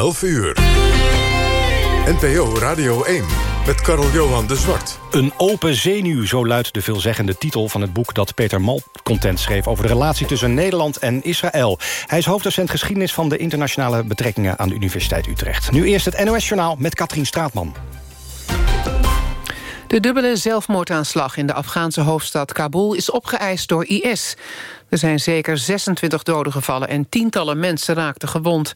11 uur. NPO Radio 1 met Karel Johan de Zwart. Een open zenuw, zo luidt de veelzeggende titel van het boek... dat Peter Malcontent schreef over de relatie tussen Nederland en Israël. Hij is hoofddocent geschiedenis van de internationale betrekkingen... aan de Universiteit Utrecht. Nu eerst het NOS-journaal met Katrien Straatman. De dubbele zelfmoordaanslag in de Afghaanse hoofdstad Kabul is opgeëist door IS. Er zijn zeker 26 doden gevallen en tientallen mensen raakten gewond.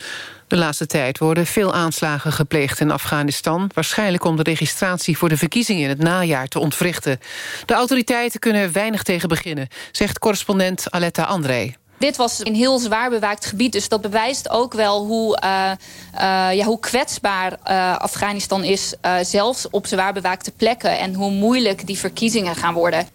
De laatste tijd worden veel aanslagen gepleegd in Afghanistan... waarschijnlijk om de registratie voor de verkiezingen in het najaar te ontwrichten. De autoriteiten kunnen er weinig tegen beginnen, zegt correspondent Aletta André. Dit was een heel zwaar bewaakt gebied. Dus dat bewijst ook wel hoe, uh, uh, ja, hoe kwetsbaar uh, Afghanistan is... zelfs op zwaar bewaakte plekken. En hoe moeilijk die verkiezingen gaan worden.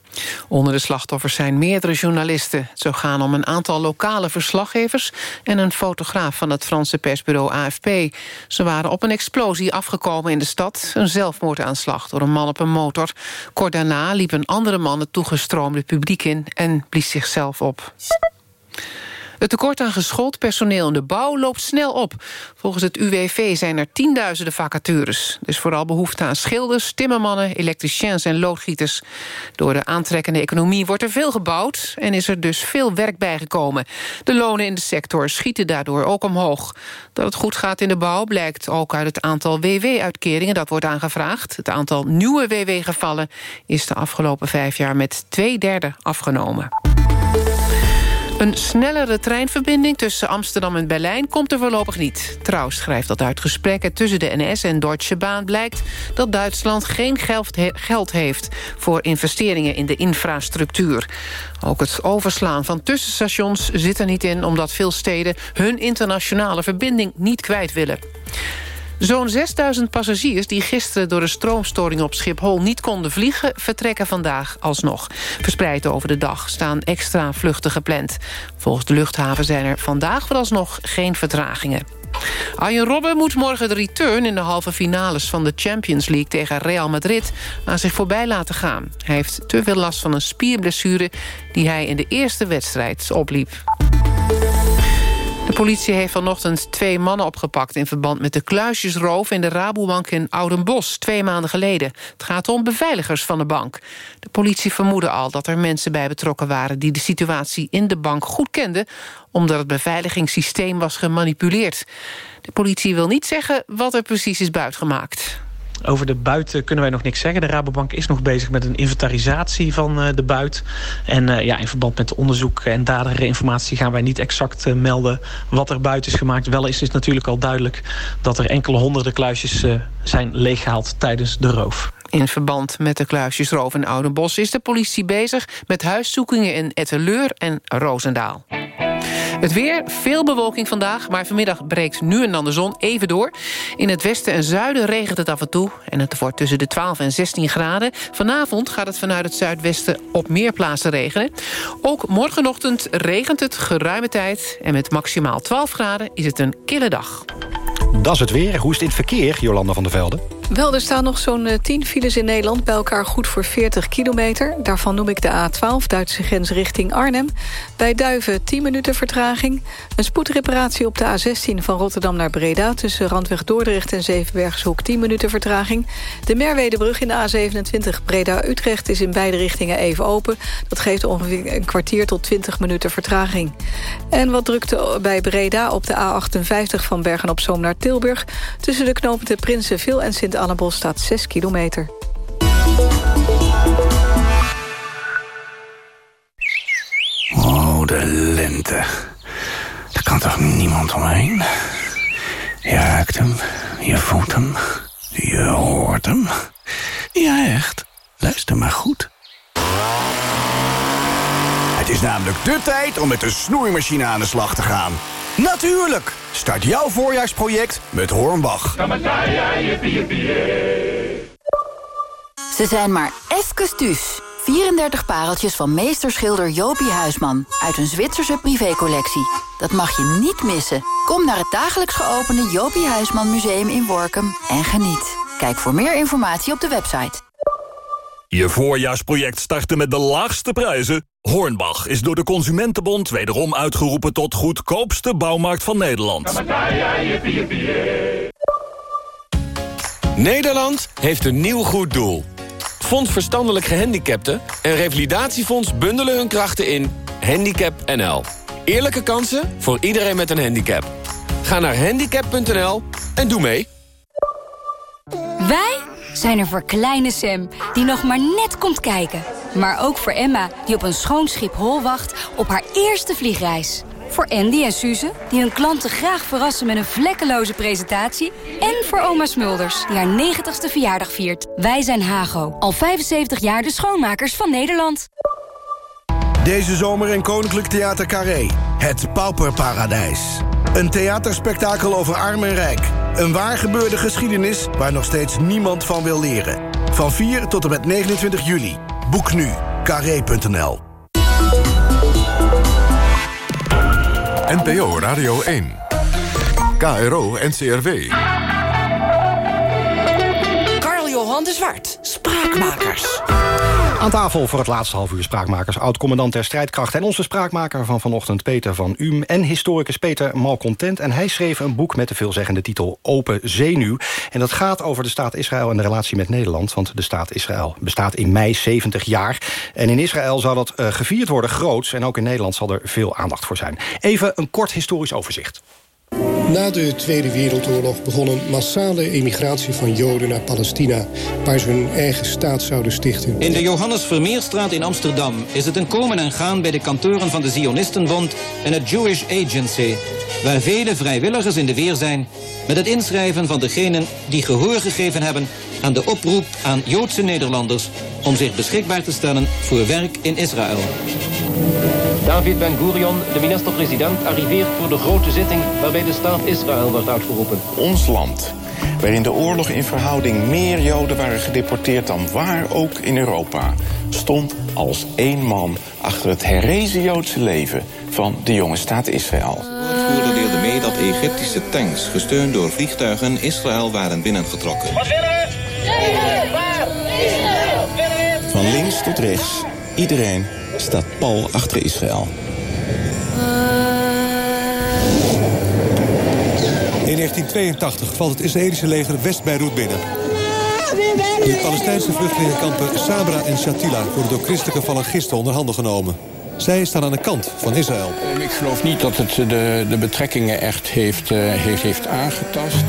Onder de slachtoffers zijn meerdere journalisten. Het zou gaan om een aantal lokale verslaggevers... en een fotograaf van het Franse persbureau AFP. Ze waren op een explosie afgekomen in de stad. Een zelfmoordaanslag door een man op een motor. Kort daarna liep een andere man het toegestroomde publiek in... en blies zichzelf op. Het tekort aan geschoold personeel in de bouw loopt snel op. Volgens het UWV zijn er tienduizenden vacatures. Er is vooral behoefte aan schilders, timmermannen, elektriciens en loodgieters. Door de aantrekkende economie wordt er veel gebouwd... en is er dus veel werk bijgekomen. De lonen in de sector schieten daardoor ook omhoog. Dat het goed gaat in de bouw blijkt ook uit het aantal WW-uitkeringen... dat wordt aangevraagd. Het aantal nieuwe WW-gevallen is de afgelopen vijf jaar met twee derde afgenomen. Een snellere treinverbinding tussen Amsterdam en Berlijn komt er voorlopig niet. Trouw schrijft dat uit gesprekken tussen de NS en Deutsche Bahn blijkt... dat Duitsland geen geld heeft voor investeringen in de infrastructuur. Ook het overslaan van tussenstations zit er niet in... omdat veel steden hun internationale verbinding niet kwijt willen. Zo'n 6000 passagiers die gisteren door de stroomstoring op Schiphol niet konden vliegen... vertrekken vandaag alsnog. Verspreid over de dag staan extra vluchten gepland. Volgens de luchthaven zijn er vandaag vooralsnog geen vertragingen. Arjen Robben moet morgen de return in de halve finales van de Champions League tegen Real Madrid aan zich voorbij laten gaan. Hij heeft te veel last van een spierblessure die hij in de eerste wedstrijd opliep. Politie heeft vanochtend twee mannen opgepakt... in verband met de kluisjesroof in de Rabobank in Oudenbos... twee maanden geleden. Het gaat om beveiligers van de bank. De politie vermoedde al dat er mensen bij betrokken waren... die de situatie in de bank goed kenden... omdat het beveiligingssysteem was gemanipuleerd. De politie wil niet zeggen wat er precies is buitgemaakt. Over de buit kunnen wij nog niks zeggen. De Rabobank is nog bezig met een inventarisatie van uh, de buit. En uh, ja, in verband met onderzoek en dadere informatie gaan wij niet exact uh, melden wat er buiten is gemaakt. Wel is het natuurlijk al duidelijk dat er enkele honderden kluisjes zijn leeggehaald tijdens de roof. In verband met de kluisjesroof in Oudenbos is de politie bezig met huiszoekingen in Etteleur en Roosendaal. Het weer, veel bewolking vandaag, maar vanmiddag breekt nu en dan de zon even door. In het westen en zuiden regent het af en toe en het wordt tussen de 12 en 16 graden. Vanavond gaat het vanuit het zuidwesten op meer plaatsen regenen. Ook morgenochtend regent het geruime tijd en met maximaal 12 graden is het een kille dag. Dat is het weer. Hoe is het in het verkeer, Jolanda van der Velde? Wel, er staan nog zo'n 10 files in Nederland... bij elkaar goed voor 40 kilometer. Daarvan noem ik de A12, Duitse grens richting Arnhem. Bij Duiven 10 minuten vertraging. Een spoedreparatie op de A16 van Rotterdam naar Breda... tussen Randweg Dordrecht en Zevenbergshoek 10 minuten vertraging. De Merwedebrug in de A27 Breda-Utrecht is in beide richtingen even open. Dat geeft ongeveer een kwartier tot 20 minuten vertraging. En wat drukte bij Breda op de A58 van Bergen-op-Zoom naar Tilburg... tussen de knopen Prinsenveel en Sint Annabos staat 6 kilometer. Oh, de lente. Er kan toch niemand omheen? Je ruikt hem, je voelt hem, je hoort hem. Ja, echt. Luister maar goed. Het is namelijk de tijd om met de snoeimachine aan de slag te gaan. Natuurlijk! Start jouw voorjaarsproject met Hornbach. Ze zijn maar even thuis. 34 pareltjes van meesterschilder Jopie Huisman... uit een Zwitserse privécollectie. Dat mag je niet missen. Kom naar het dagelijks geopende Jopie Huisman Museum in Workum en geniet. Kijk voor meer informatie op de website. Je voorjaarsproject starten met de laagste prijzen? Hornbach is door de Consumentenbond wederom uitgeroepen tot goedkoopste bouwmarkt van Nederland. Nederland heeft een nieuw goed doel. Fonds Verstandelijk Gehandicapten en Revalidatiefonds bundelen hun krachten in Handicap NL. Eerlijke kansen voor iedereen met een handicap. Ga naar handicap.nl en doe mee. Wij zijn er voor kleine Sam, die nog maar net komt kijken. Maar ook voor Emma, die op een schoon schip hol wacht op haar eerste vliegreis. Voor Andy en Suze, die hun klanten graag verrassen met een vlekkeloze presentatie. En voor oma Smulders, die haar 90ste verjaardag viert. Wij zijn Hago, al 75 jaar de schoonmakers van Nederland. Deze zomer in Koninklijk Theater Carré. Het Pauperparadijs. Een theaterspektakel over arm en rijk. Een waar gebeurde geschiedenis waar nog steeds niemand van wil leren. Van 4 tot en met 29 juli. Boek nu. Carré.nl NPO Radio 1. KRO NCRW. Karl-Johan de Zwart. Spraakmakers. Aan tafel voor het laatste half uur spraakmakers... oud-commandant der strijdkracht en onze spraakmaker van vanochtend... Peter van Uhm en historicus Peter Malcontent. En hij schreef een boek met de veelzeggende titel Open Zenuw. En dat gaat over de staat Israël en de relatie met Nederland. Want de staat Israël bestaat in mei 70 jaar. En in Israël zal dat uh, gevierd worden groots. En ook in Nederland zal er veel aandacht voor zijn. Even een kort historisch overzicht. Na de Tweede Wereldoorlog begon een massale emigratie van Joden naar Palestina... waar ze hun eigen staat zouden stichten. In de Johannes Vermeerstraat in Amsterdam is het een komen en gaan... bij de kantoren van de Zionistenbond en het Jewish Agency... waar vele vrijwilligers in de weer zijn... met het inschrijven van degenen die gehoor gegeven hebben... aan de oproep aan Joodse Nederlanders... om zich beschikbaar te stellen voor werk in Israël. David Ben-Gurion, de minister-president, arriveert voor de grote zitting... waarbij de staat Israël wordt uitgeroepen. Ons land, waarin de oorlog in verhouding meer Joden waren gedeporteerd... dan waar ook in Europa, stond als één man... achter het herrezen Joodse leven van de jonge staat Israël. Mee dat Egyptische tanks... gesteund door vliegtuigen Israël waren binnengetrokken. Wat willen we? Van links tot rechts, iedereen staat pal achter Israël. In 1982 valt het Israëlische leger West-Beirut binnen. In de Palestijnse vluchtelingenkampen Sabra en Shatila... worden door christelijke falangisten onder handen genomen. Zij staan aan de kant van Israël. Ik geloof niet dat het de, de betrekkingen echt heeft, uh, heeft, heeft aangetast.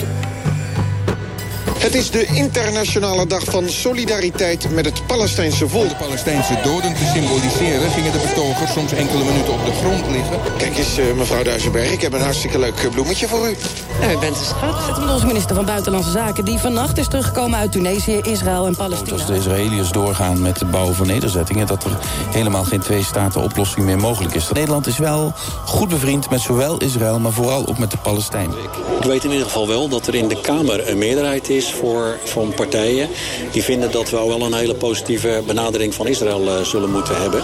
Het is de internationale dag van solidariteit met het Palestijnse volk. Om de Palestijnse doden te symboliseren gingen de betogers soms enkele minuten op de grond liggen. Kijk eens, uh, mevrouw Duisenberg, ik heb een hartstikke leuk bloemetje voor u. Nou, u bent een schat. Het met onze minister van Buitenlandse Zaken... die vannacht is teruggekomen uit Tunesië, Israël en Palestina. Als de Israëliërs doorgaan met het bouwen van nederzettingen... dat er helemaal geen twee-staten-oplossing meer mogelijk is. Nederland is wel goed bevriend met zowel Israël... maar vooral ook met de Palestijnen. Ik weet in ieder geval wel dat er in de Kamer een meerderheid is voor, van partijen... die vinden dat we wel een hele positieve benadering van Israël uh, zullen moeten hebben.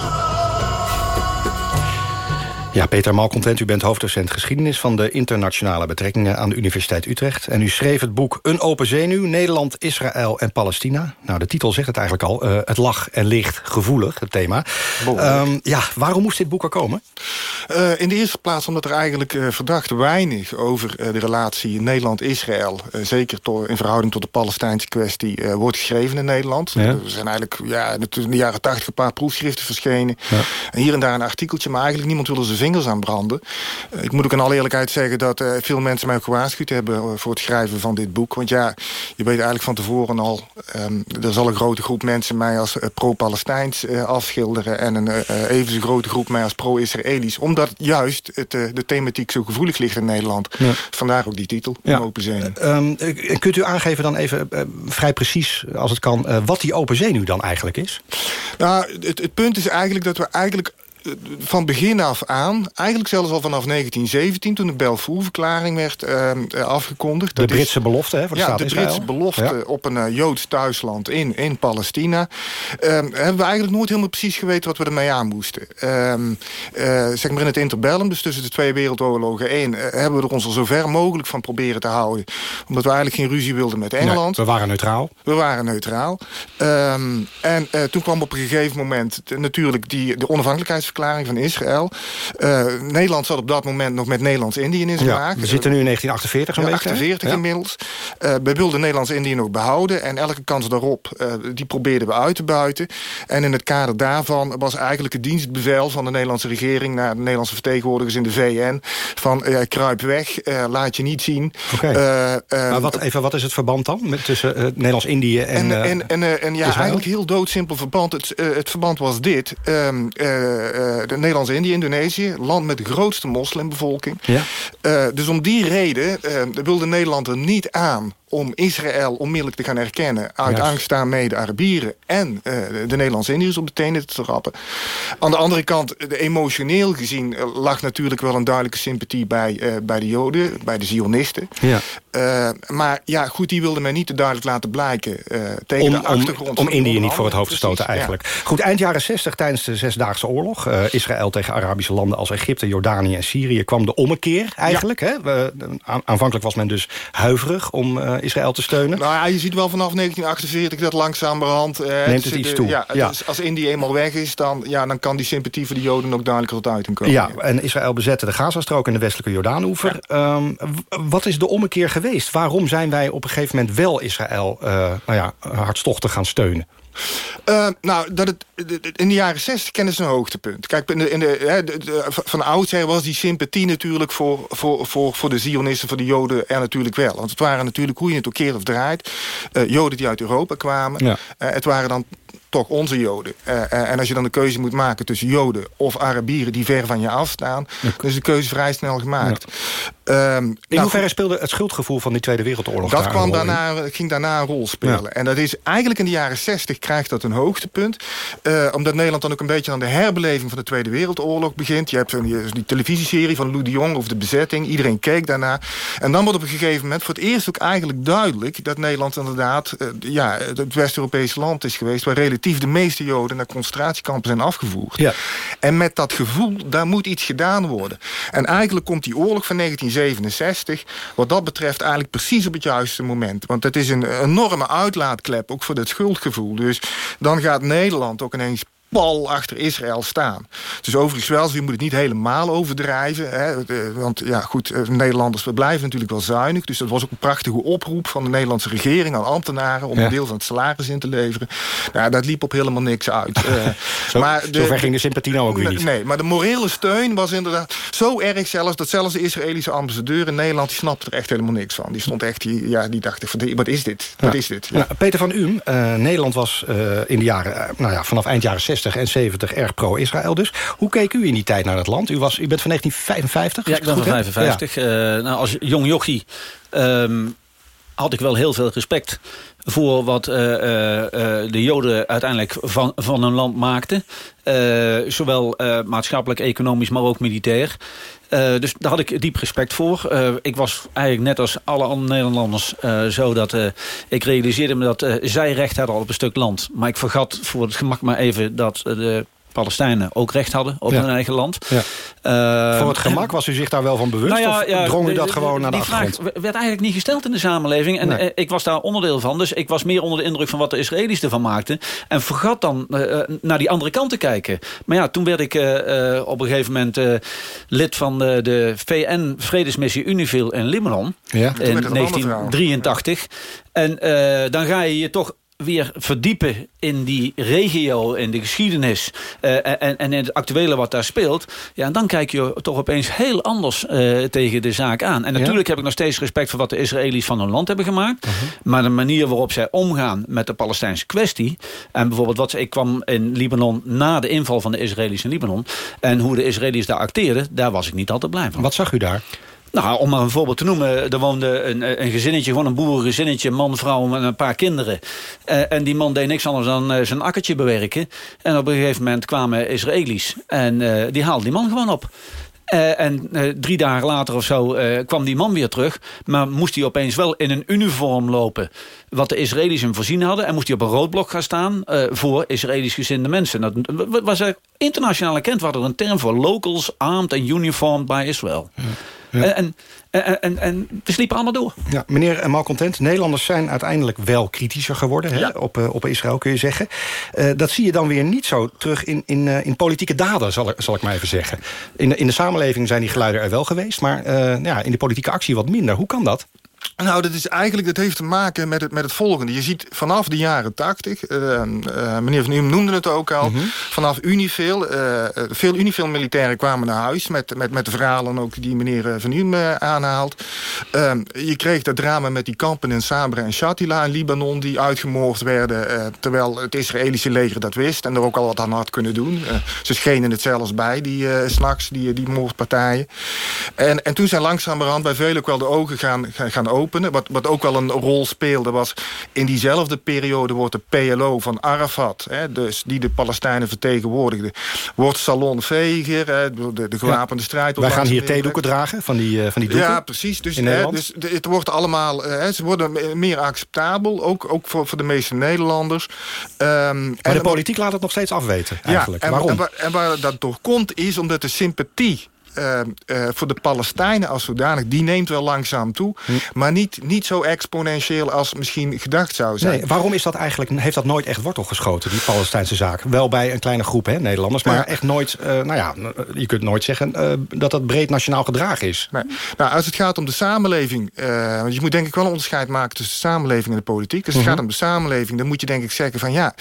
Ja, Peter Malcontent, u bent hoofddocent geschiedenis... van de internationale betrekkingen aan de Universiteit Utrecht. En u schreef het boek Een open zenuw, Nederland, Israël en Palestina. Nou, de titel zegt het eigenlijk al. Uh, het lag en ligt gevoelig, het thema. Um, ja, waarom moest dit boek er komen? Uh, in de eerste plaats omdat er eigenlijk uh, verdacht weinig... over de relatie Nederland-Israël... zeker in verhouding tot de Palestijnse kwestie... wordt geschreven in Nederland. Ja. Er zijn eigenlijk ja, in de jaren tachtig een paar proefschriften verschenen. Ja. En hier en daar een artikeltje, maar eigenlijk niemand wilde ze vingers aan branden. Uh, ik moet ook in alle eerlijkheid zeggen dat uh, veel mensen mij ook gewaarschuwd hebben... Uh, voor het schrijven van dit boek. Want ja, je weet eigenlijk van tevoren al... Um, er zal een grote groep mensen mij als pro-Palestijns afschilderen... en een even zo grote groep mij als pro-Israëlisch. Omdat juist het, de thematiek zo gevoelig ligt in Nederland. Ja. Vandaar ook die titel, ja. Open Zenuw. Um, kunt u aangeven dan even vrij precies, als het kan... wat die Open Zenuw dan eigenlijk is? Nou, het, het punt is eigenlijk dat we eigenlijk van begin af aan, eigenlijk zelfs al vanaf 1917... toen de Balfour-verklaring werd uh, afgekondigd. De Britse belofte, hè, voor de ja, de Israël. Britse belofte Ja. op een uh, Joods thuisland in, in Palestina. Um, hebben we eigenlijk nooit helemaal precies geweten wat we ermee aan moesten. Um, uh, zeg maar in het interbellum, dus tussen de twee wereldoorlogen één... Hebben we er ons al zo ver mogelijk van proberen te houden. Omdat we eigenlijk geen ruzie wilden met Engeland. Nee, we waren neutraal. We waren neutraal. Um, en toen kwam op een gegeven moment natuurlijk die, de onafhankelijkheidsverklaring van Israël. Uh, Nederland zat op dat moment nog met Nederlands-Indië in zijn ja. We zitten nu in 1948 zo'n ja, beetje. 48 ja. inmiddels. Uh, we wilden Nederlands-Indië nog behouden. En elke kans daarop, uh, die probeerden we uit te buiten. En in het kader daarvan was eigenlijk het dienstbevel van de Nederlandse regering... naar de Nederlandse vertegenwoordigers in de VN... van kruip weg, laat je niet zien. Okay. maar wat, even, wat is het verband dan met, tussen Nederlands-Indië en En, en, en, en ja, Israël? eigenlijk heel doodsimpel verband. Het, het verband was dit. Um, de Nederlands-Indië, Indonesië, land met de grootste moslimbevolking. Ja. Uh, dus om die reden uh, wilde Nederland er niet aan om Israël onmiddellijk te gaan erkennen... uit angst daarmee de Arabieren en uh, de Nederlandse Indiërs op de tenen te trappen. Aan de andere kant, de emotioneel gezien... lag natuurlijk wel een duidelijke sympathie bij, uh, bij de Joden, bij de Zionisten. Ja. Uh, maar ja, goed, die wilde men niet te duidelijk laten blijken... Tegen om, de achtergrond om, om Indië niet voor het hoofd te stoten eigenlijk. Goed, eind jaren 60 tijdens de Zesdaagse Oorlog... Uh, Israël tegen Arabische landen als Egypte, Jordanië en Syrië... kwam de ommekeer eigenlijk. Ja. Hè? We, aan, aanvankelijk was men dus huiverig om uh, Israël te steunen. Nou ja, je ziet wel vanaf 1948 dat langzamerhand... Uh, Neemt het iets de, toe. Ja, ja. Als Indië eenmaal weg is, dan, ja, dan kan die sympathie voor de Joden ook duidelijker tot uiting komen. Ja, en Israël bezette de Gazastrook en de westelijke Jordaanoever. Um, wat is de ommekeer geweest? Waarom zijn wij op een gegeven moment wel Israël nou ja, hartstochtig gaan steunen? Uh, nou, dat het, in de jaren 60 kennen ze een hoogtepunt. Kijk, in de, in de, hè, de, de, van oudsher was die sympathie natuurlijk voor, voor, voor, voor de Zionisten, voor de Joden er natuurlijk wel. Want het waren natuurlijk, hoe je het ook keer of draait, uh, Joden die uit Europa kwamen. Ja. Uh, het waren dan toch onze Joden. Uh, en als je dan de keuze moet maken tussen Joden of Arabieren die ver van je afstaan, ja. dan is de keuze vrij snel gemaakt. Ja. Um, in hoeverre nou, speelde het schuldgevoel van die Tweede Wereldoorlog dat daar kwam daarna, in? ging daarna een rol spelen. Ja. En dat is eigenlijk in de jaren 60 krijgt dat een hoogtepunt. Uh, omdat Nederland dan ook een beetje aan de herbeleving van de Tweede Wereldoorlog begint. Je hebt die, die televisieserie van Lou de Jong over de bezetting. Iedereen keek daarna. En dan wordt op een gegeven moment voor het eerst ook eigenlijk duidelijk... dat Nederland inderdaad uh, ja, het West-Europese land is geweest... waar relatief de meeste Joden naar concentratiekampen zijn afgevoerd. Ja. En met dat gevoel, daar moet iets gedaan worden. En eigenlijk komt die oorlog van 1967... wat dat betreft eigenlijk precies op het juiste moment. Want het is een enorme uitlaatklep, ook voor dat schuldgevoel. Dus dan gaat Nederland ook ineens pal achter Israël staan. Dus overigens wel, je moet het niet helemaal overdrijven. Hè, want ja, goed, Nederlanders, we blijven natuurlijk wel zuinig. Dus dat was ook een prachtige oproep van de Nederlandse regering aan ambtenaren... om Ja. een deel van het salaris in te leveren. Nou, dat liep op helemaal niks uit. Uh, Zo, zover ging de sympathie nou ook weer niet. Nee, maar de morele steun was inderdaad zo erg zelfs... dat zelfs de Israëlische ambassadeur in Nederland... die snapte er echt helemaal niks van. Die stond echt, die, ja, die dacht, van, wat is dit? Wat Ja. is dit? Nou, Peter van Uhm, uh, Nederland was uh, in de jaren, nou ja, vanaf eind jaren 60 en 70 erg pro-Israël dus. Hoe keek u in die tijd naar het land? U, was, u bent van 1955? Ja, ik ben van 55. Ja. nou, als jong jochie um, had ik wel heel veel respect voor wat uh, uh, de Joden uiteindelijk van, van hun land maakten. Zowel maatschappelijk, economisch, maar ook militair. Dus daar had ik diep respect voor. Ik was eigenlijk net als alle andere Nederlanders uh, zo dat ik realiseerde me dat zij recht hadden op een stuk land. Maar ik vergat voor het gemak maar even dat de Palestijnen ook recht hadden op Ja. hun eigen land. Ja. Uh, Voor het gemak was u zich daar wel van bewust? nou ja, of ja, drong u dat gewoon naar de Die vraag achtergrond? werd eigenlijk niet gesteld in de samenleving. En Nee. eh, ik was daar onderdeel van. Dus ik was meer onder de indruk van wat de Israëli's ervan maakten. En vergat dan eh, eh, naar die andere kant te kijken. Maar ja, toen werd ik eh, eh, op een gegeven moment eh, lid van de, de VN-vredesmissie Unifil in Libanon. Ja. In het een ander verhaal. 1983. En eh, dan ga je je toch weer verdiepen in die regio, in de geschiedenis... eh, en, en in het actuele wat daar speelt... Ja, en dan kijk je toch opeens heel anders eh, tegen de zaak aan. En Ja. natuurlijk heb ik nog steeds respect voor wat de Israëli's van hun land hebben gemaakt. Maar de manier waarop zij omgaan met de Palestijnse kwestie... en bijvoorbeeld wat ze- ik kwam in Libanon na de inval van de Israëli's in Libanon... en hoe de Israëli's daar acteerden, daar was ik niet altijd blij van. Wat zag u daar? Nou, om maar een voorbeeld te noemen. Er woonde een, een gezinnetje, gewoon een boerengezinnetje... man, vrouw en een paar kinderen. Uh, en die man deed niks anders dan uh, zijn akkertje bewerken. En op een gegeven moment kwamen Israëli's. En uh, die haalden die man gewoon op. En drie dagen later of zo kwam die man weer terug. Maar moest hij opeens wel in een uniform lopen. Wat de Israëli's hem voorzien hadden. En moest hij op een roodblok gaan staan voor Israëlisch gezinde mensen. Dat was internationaal erkend. We hadden een term voor locals armed and uniformed by Israel. En, en, en, en, we sliepen allemaal door. Ja, meneer Malcontent, Nederlanders zijn uiteindelijk wel kritischer geworden hè, op, uh, op Israël, kun je zeggen. Uh, dat zie je dan weer niet zo terug in, in, in politieke daden, zal, zal ik maar even zeggen. In de, in de samenleving zijn die geluiden er wel geweest, maar ja, in de politieke actie wat minder. Hoe kan dat? Nou, dat is eigenlijk, dat heeft te maken met het, met het volgende. Je ziet vanaf de jaren tachtig, uh, uh, meneer Van Uem noemde het ook al, mm -hmm. vanaf Unifil, uh, veel Unifil-militairen kwamen naar huis met, met, met de verhalen ook die meneer Van Uem aanhaalt. Ehm, je kreeg dat drama met die kampen in Sabra en Shatila in Libanon die uitgemoord werden, terwijl het Israëlische leger dat wist en er ook al wat aan had kunnen doen. ze schenen het zelfs bij, die s'nachts, die, die moordpartijen. En, en toen zijn langzamerhand bij velen ook wel de ogen gaan, gaan, gaan openen. Wat, wat ook wel een rol speelde was... in diezelfde periode wordt de PLO van Arafat... Hè, dus die de Palestijnen vertegenwoordigde... wordt salonveger, hè, de, de gewapende ja. strijd... Wij gaan hier theedoeken dragen van die, uh, van die doeken Ja, precies. Dus, hè, dus het wordt allemaal... Hè, ze worden meer acceptabel, ook, ook voor, voor de meeste Nederlanders. Um, maar en de politiek laat het nog steeds afweten, eigenlijk. Ja, en, Waarom? En, waar, en waar dat door komt, is omdat de sympathie uh, uh, voor de Palestijnen als zodanig... die neemt wel langzaam toe. Hm. Maar niet, niet zo exponentieel als misschien gedacht zou zijn. Nee, waarom is dat eigenlijk, heeft dat nooit echt wortel geschoten, die Palestijnse zaak? Wel bij een kleine groep hè, Nederlanders, maar ja. echt nooit... Uh, nou ja, je kunt nooit zeggen dat dat breed nationaal gedragen is. Nee. Nou, als het gaat om de samenleving... want je moet denk ik wel een onderscheid maken tussen de samenleving en de politiek. Als het -hmm. gaat om de samenleving, dan moet je denk ik zeggen van... ja,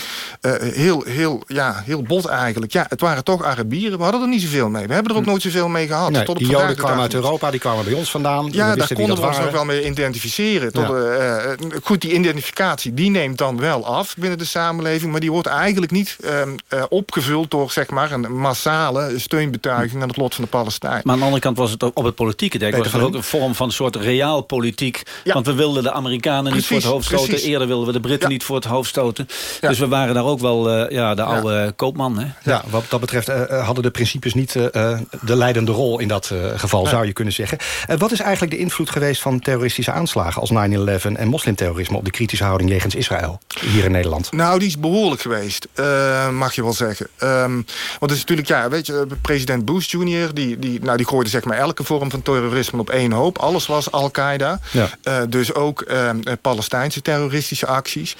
heel, heel, ja, heel bot eigenlijk. Ja, het waren toch Arabieren, we hadden er niet zoveel mee. We hebben er ook nooit zoveel mee gehad. Nee, tot die Joden kwamen uit Europa, die kwamen bij ons vandaan. Ja, daar konden we ons nog wel mee identificeren. Tot, ja. uh, goed, die identificatie die neemt dan wel af binnen de samenleving... maar die wordt eigenlijk niet uh, uh, opgevuld door zeg maar, een massale steunbetuiging... aan het lot van de Palestijnen. Maar aan de andere kant was het ook op het politieke dek... was het ook een vorm van een soort realpolitiek. Ja. Want we wilden de Amerikanen precies, niet voor het hoofd stoten. Precies. Eerder wilden we de Britten ja. niet voor het hoofd stoten. Dus we waren daar ook wel ja, de oude koopman. Hè? Ja, wat dat betreft hadden de principes niet de leidende rol in dat uh, geval, ja. zou je kunnen zeggen. Uh, wat is eigenlijk de invloed geweest van terroristische aanslagen... als 9-11 en moslimterrorisme op de kritische houding jegens Israël hier in Nederland? Nou, die is behoorlijk geweest, uh, mag je wel zeggen. Um, want het is natuurlijk, ja, weet je, president Bush Jr. die, die, nou, die gooide zeg maar elke vorm van terrorisme op één hoop. Alles was Al-Qaeda. Ja. dus ook um, Palestijnse terroristische acties.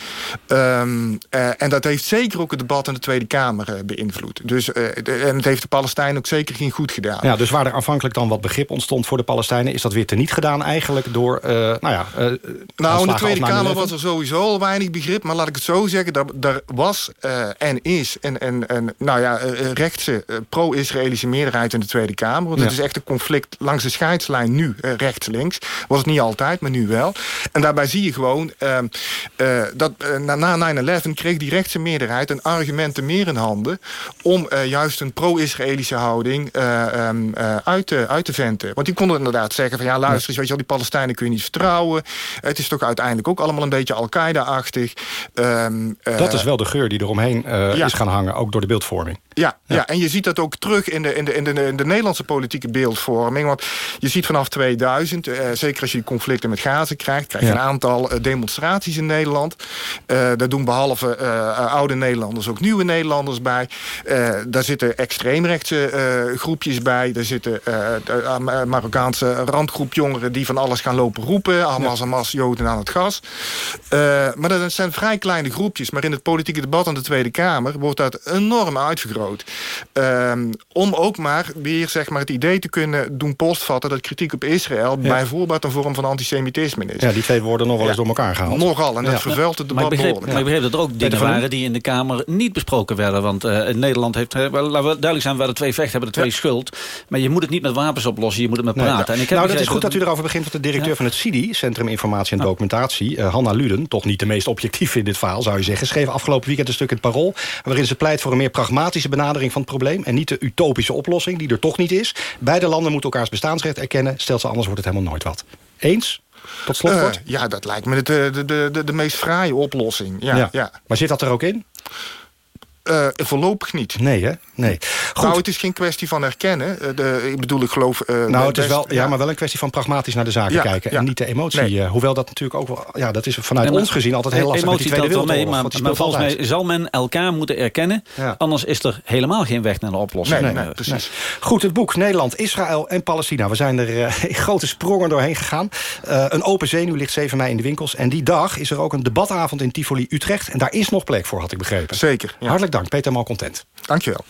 Um, en dat heeft zeker ook het debat in de Tweede Kamer beïnvloed. Dus, en het heeft de Palestijnen ook zeker geen goed gedaan. Ja, dus waar er aanvankelijk dan wat begrip ontstond voor de Palestijnen... is dat weer teniet gedaan eigenlijk door, uh, nou ja... Uh, nou, in de Tweede Kamer was er sowieso al weinig begrip. Maar laat ik het zo zeggen, daar, daar was uh, en is en, en, en nou ja, rechtse pro-Israëlische meerderheid in de Tweede Kamer. Want ja. het is echt een conflict langs de scheidslijn nu, rechts-links. Was het niet altijd, maar nu wel. En daarbij zie je gewoon dat na 9-11 kreeg die rechtse meerderheid... een argument meer in handen om juist een pro-Israëlische houding... Um, uh, uit, te, uit te venten. Want die konden inderdaad zeggen van ja, luister eens, weet je wel, die Palestijnen kun je niet vertrouwen. Het is toch uiteindelijk ook allemaal een beetje Al-Qaeda-achtig. Um, uh, dat is wel de geur die eromheen uh, ja. is gaan hangen, ook door de beeldvorming. Ja, ja. ja, en je ziet dat ook terug in de, in, de, in, de, in de Nederlandse politieke beeldvorming. Want je ziet vanaf 2000, uh, zeker als je conflicten met Gaza krijgt... krijg je ja. een aantal uh, demonstraties in Nederland. Uh, daar doen behalve oude Nederlanders ook nieuwe Nederlanders bij. daar zitten extreemrechtse groepjes bij. Daar zitten Marokkaanse randgroep jongeren... die van alles gaan lopen roepen. Hamas, Hamas, Joden aan het gas. maar dat zijn vrij kleine groepjes. Maar in het politieke debat aan de Tweede Kamer... wordt dat enorm uitvergroot. Um, om ook maar weer zeg maar, het idee te kunnen doen postvatten... dat kritiek op Israël ja. bijvoorbeeld een vorm van antisemitisme is. Ja, die twee worden nog wel eens ja. door elkaar gehaald. Nogal, en dat ja. vervuilt het debat maar ik begreep, maar ik begreep dat er ook dingen waren die in de Kamer niet besproken werden. Want uh, Nederland heeft, uh, laten we duidelijk zijn, waar de twee vechten hebben de twee schuld. Maar je moet het niet met wapens oplossen, je moet het met praten. Nee, en ik heb nou, dat is goed dat u erover begint. Want de directeur van het CIDI, Centrum Informatie en Documentatie... Uh, Hanna Luden, toch niet de meest objectief in dit verhaal, zou je zeggen... schreef afgelopen weekend een stuk in het Parool... waarin ze pleit voor een meer pragmatische benadering van het probleem... en niet de utopische oplossing, die er toch niet is. Beide landen moeten elkaars bestaansrecht erkennen. Stelt ze anders wordt het helemaal nooit wat. Eens? Tot slot, Eh, ja, dat lijkt me de, de, de, de, de meest fraaie oplossing. Ja, ja. Maar zit dat er ook in? Eh, voorlopig niet. Nee, hè? Nee. Nou, het is geen kwestie van erkennen. Eh, de, ik bedoel, ik geloof... eh, Nou, het is wel, ja, maar wel een kwestie van pragmatisch naar de zaken Ja, kijken. ja. En niet de emotie. Nee. hoewel dat natuurlijk ook wel... Ja, dat is vanuit Nee, ons gezien altijd heel lastig met die Emotie Tweede telt wel mee, maar, want die maar volgens mij zal men elkaar moeten erkennen. Ja. Anders is er helemaal geen weg naar een oplossing. Nee, nee, precies. Goed, het boek Nederland, Israël en Palestina. We zijn er eh, in grote sprongen doorheen gegaan. Eh, een open zenuw ligt 7 mei in de winkels. En die dag is er ook een debatavond in Tivoli Utrecht. En daar is nog plek voor, had ik begrepen. Zeker. Ja. Hartelijk dank, Peter Malcontent. Dankjewel.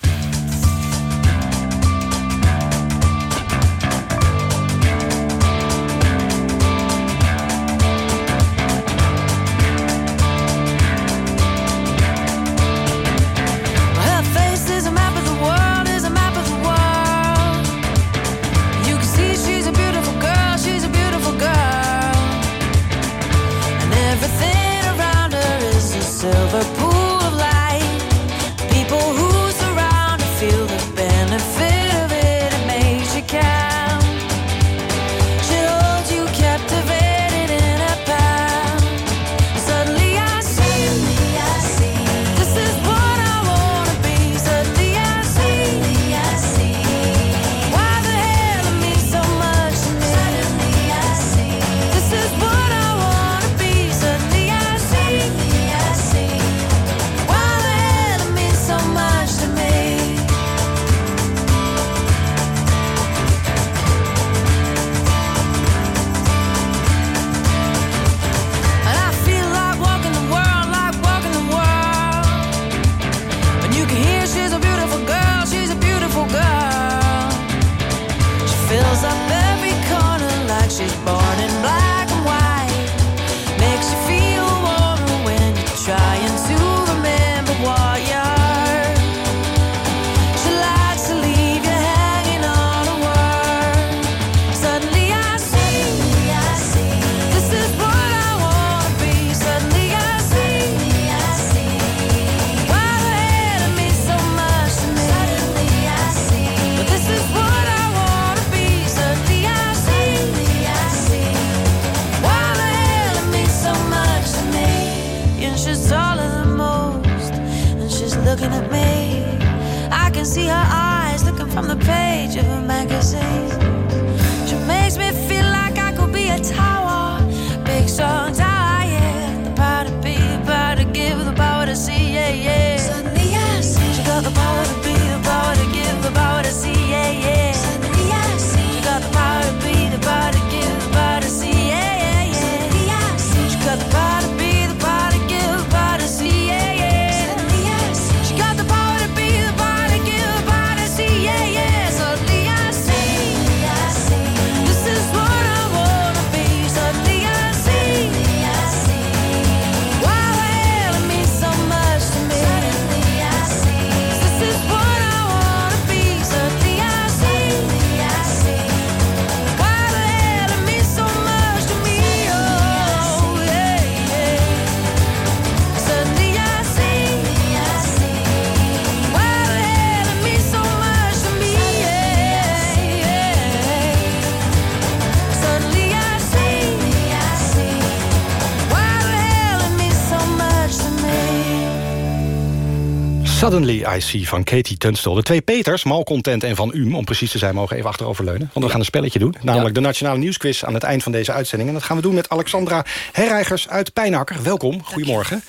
Suddenly I See van Katie Tunstall. De twee Peters, Malcontent en Van Um, om precies te zijn... mogen even achteroverleunen. Want we gaan een spelletje doen. Namelijk de Nationale Nieuwsquiz aan het eind van deze uitzending. En dat gaan we doen met Alexandra Herreigers uit Pijnakker. Welkom, goedemorgen.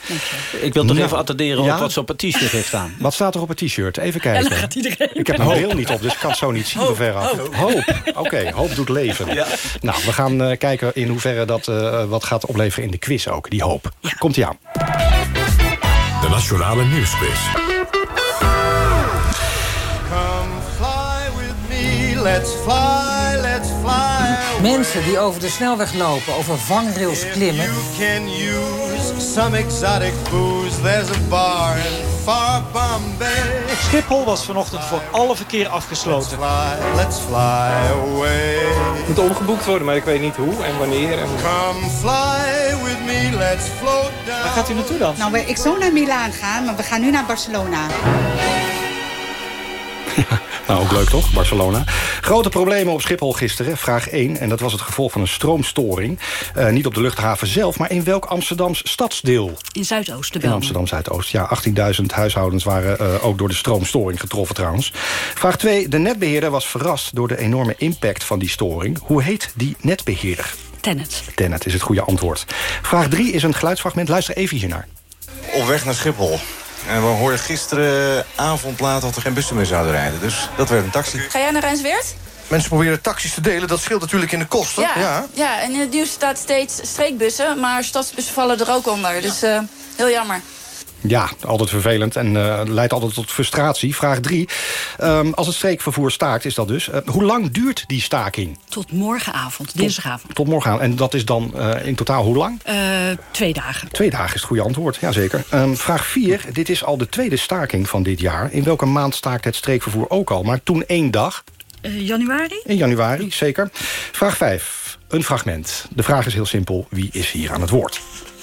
Ik wil toch Nou, even attenderen ja? op wat ze op het t-shirt heeft staan. Wat staat er op het t-shirt? Even kijken. Ja, dan gaat iedereen ik heb mijn bril niet op, dus ik kan het zo niet zien hoe ver af. hoop. Hoop. Oké, hoop doet leven. Nou, we gaan eh, kijken in hoeverre dat eh, wat gaat opleveren in de quiz ook. Die hoop. Komt-ie aan. De Nationale Nieuwsquiz. Come fly with me, let's fly, let's fly. Mensen die over de snelweg lopen, over vangrails klimmen. You can use some exotic booze. There's a bar in far Bombay. Schiphol was vanochtend voor alle verkeer afgesloten. Let's fly away. moet omgeboekt worden, maar ik weet niet hoe en wanneer. En... Come fly with me, let's float down. Waar gaat u naartoe dan? Nou, ik zou naar Milaan gaan, maar we gaan nu naar Barcelona. Nou, ook leuk toch, Barcelona. Grote problemen op Schiphol gisteren, vraag 1. En dat was het gevolg van een stroomstoring. Eh, niet op de luchthaven zelf, maar in welk Amsterdams stadsdeel? In Zuidoost, de In Amsterdam Zuidoost. Ja, 18.000 huishoudens waren eh, ook door de stroomstoring getroffen trouwens. Vraag 2. De netbeheerder was verrast door de enorme impact van die storing. Hoe heet die netbeheerder? Tennet. Tennet is het goede antwoord. Vraag 3 is een geluidsfragment. Luister even hiernaar. Op weg naar Schiphol. En we hoorden gisteravond laat dat er geen bussen meer zouden rijden. Dus dat werd een taxi. Ga jij naar Rijnsweert? Mensen proberen taxis te delen. Dat scheelt natuurlijk in de kosten. Ja, ja. en in het nieuws staat steeds streekbussen. Maar stadsbussen vallen er ook onder. Dus eh, heel jammer. Ja, altijd vervelend en eh, leidt altijd tot frustratie. Vraag 3. als het streekvervoer staakt, is dat dus. Eh, hoe lang duurt die staking? Tot morgenavond, dinsdagavond. Tot morgen. En dat is dan eh, in totaal hoe lang? Twee dagen. Twee dagen is het goede antwoord, jazeker. Um, vraag 4. Dit is al de tweede staking van dit jaar. In welke maand staakt het streekvervoer ook al? Maar toen één dag. Januari? In januari, zeker. Vraag 5. Een fragment. De vraag is heel simpel. Wie is hier aan het woord?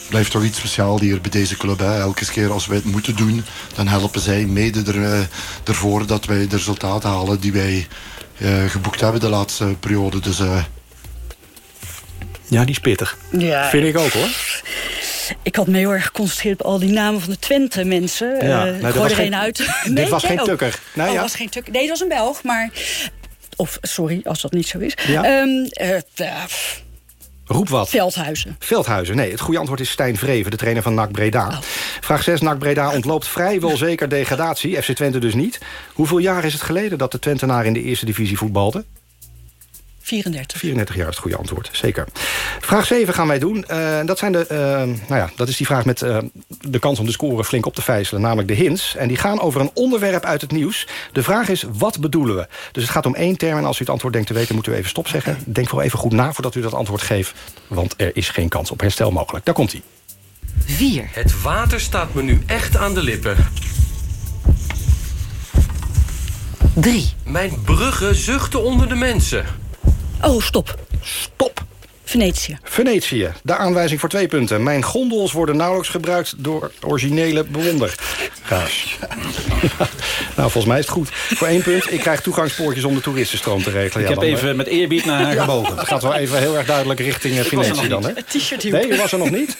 Blijft toch iets speciaals hier bij deze club. Hè. Elke keer als wij het moeten doen, dan helpen zij mede er, uh, ervoor dat wij de resultaten halen die wij uh, geboekt hebben de laatste periode. Dus, uh... Ja, die is pittig. Ja. Vind ik ook hoor. Ik had me heel erg geconcentreerd op al die namen van de Twente mensen. Ja, uh, nee, gooi er geen, een uit. Dit nee, was geen ook. tukker. Nee, oh, ja. was geen tukker. Nee, dat was een Belg, maar... Of, sorry, als dat niet zo is. Ja. Um, Roep wat. Veldhuizen. Veldhuizen, nee. Het goede antwoord is Stijn Vreven, de trainer van NAC Breda. Oh. Vraag 6. NAC Breda ontloopt vrijwel zeker degradatie. FC Twente dus niet. Hoeveel jaar is het geleden dat de Twentenaar in de eerste divisie voetbalde? 34. 34 jaar is het goede antwoord, zeker. Vraag 7 gaan wij doen. Uh, dat, zijn de, uh, nou ja, dat is die vraag met uh, de kans om de score flink op te vijzelen, namelijk de hints. En die gaan over een onderwerp uit het nieuws. De vraag is, wat bedoelen we? Dus het gaat om één term en als u het antwoord denkt te weten... moeten we even stop zeggen. Denk vooral even goed na voordat u dat antwoord geeft. Want er is geen kans op herstel mogelijk. Daar komt hij. 4. Het water staat me nu echt aan de lippen. 3. Mijn bruggen zuchten onder de mensen. Oh, stop. Stop. Venetië. Venetië. De aanwijzing voor twee punten. Mijn gondels worden nauwelijks gebruikt door originele bewondergaars. nou, volgens mij is het goed. Voor één punt. Ik krijg toegangspoortjes om de toeristenstroom te regelen. Ik ja, heb even met eerbied naar haar gebogen. Het gaat wel even heel erg duidelijk richting uh, Venetië dan, hè? Het t-shirt Nee, u was er nog niet.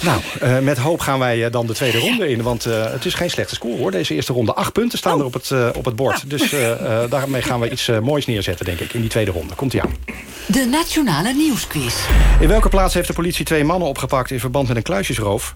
nou, uh, met hoop gaan wij uh, dan de tweede ronde in. Want het is geen slechte score, hoor. Deze eerste ronde. Acht punten staan oh. er op het, op het bord. Ja. Dus daarmee gaan we iets moois neerzetten, denk ik, in die tweede ronde. Komt-ie aan. De Nationale Nieuwsquiz. In welke plaats heeft de politie twee mannen opgepakt... in verband met een kluisjesroof?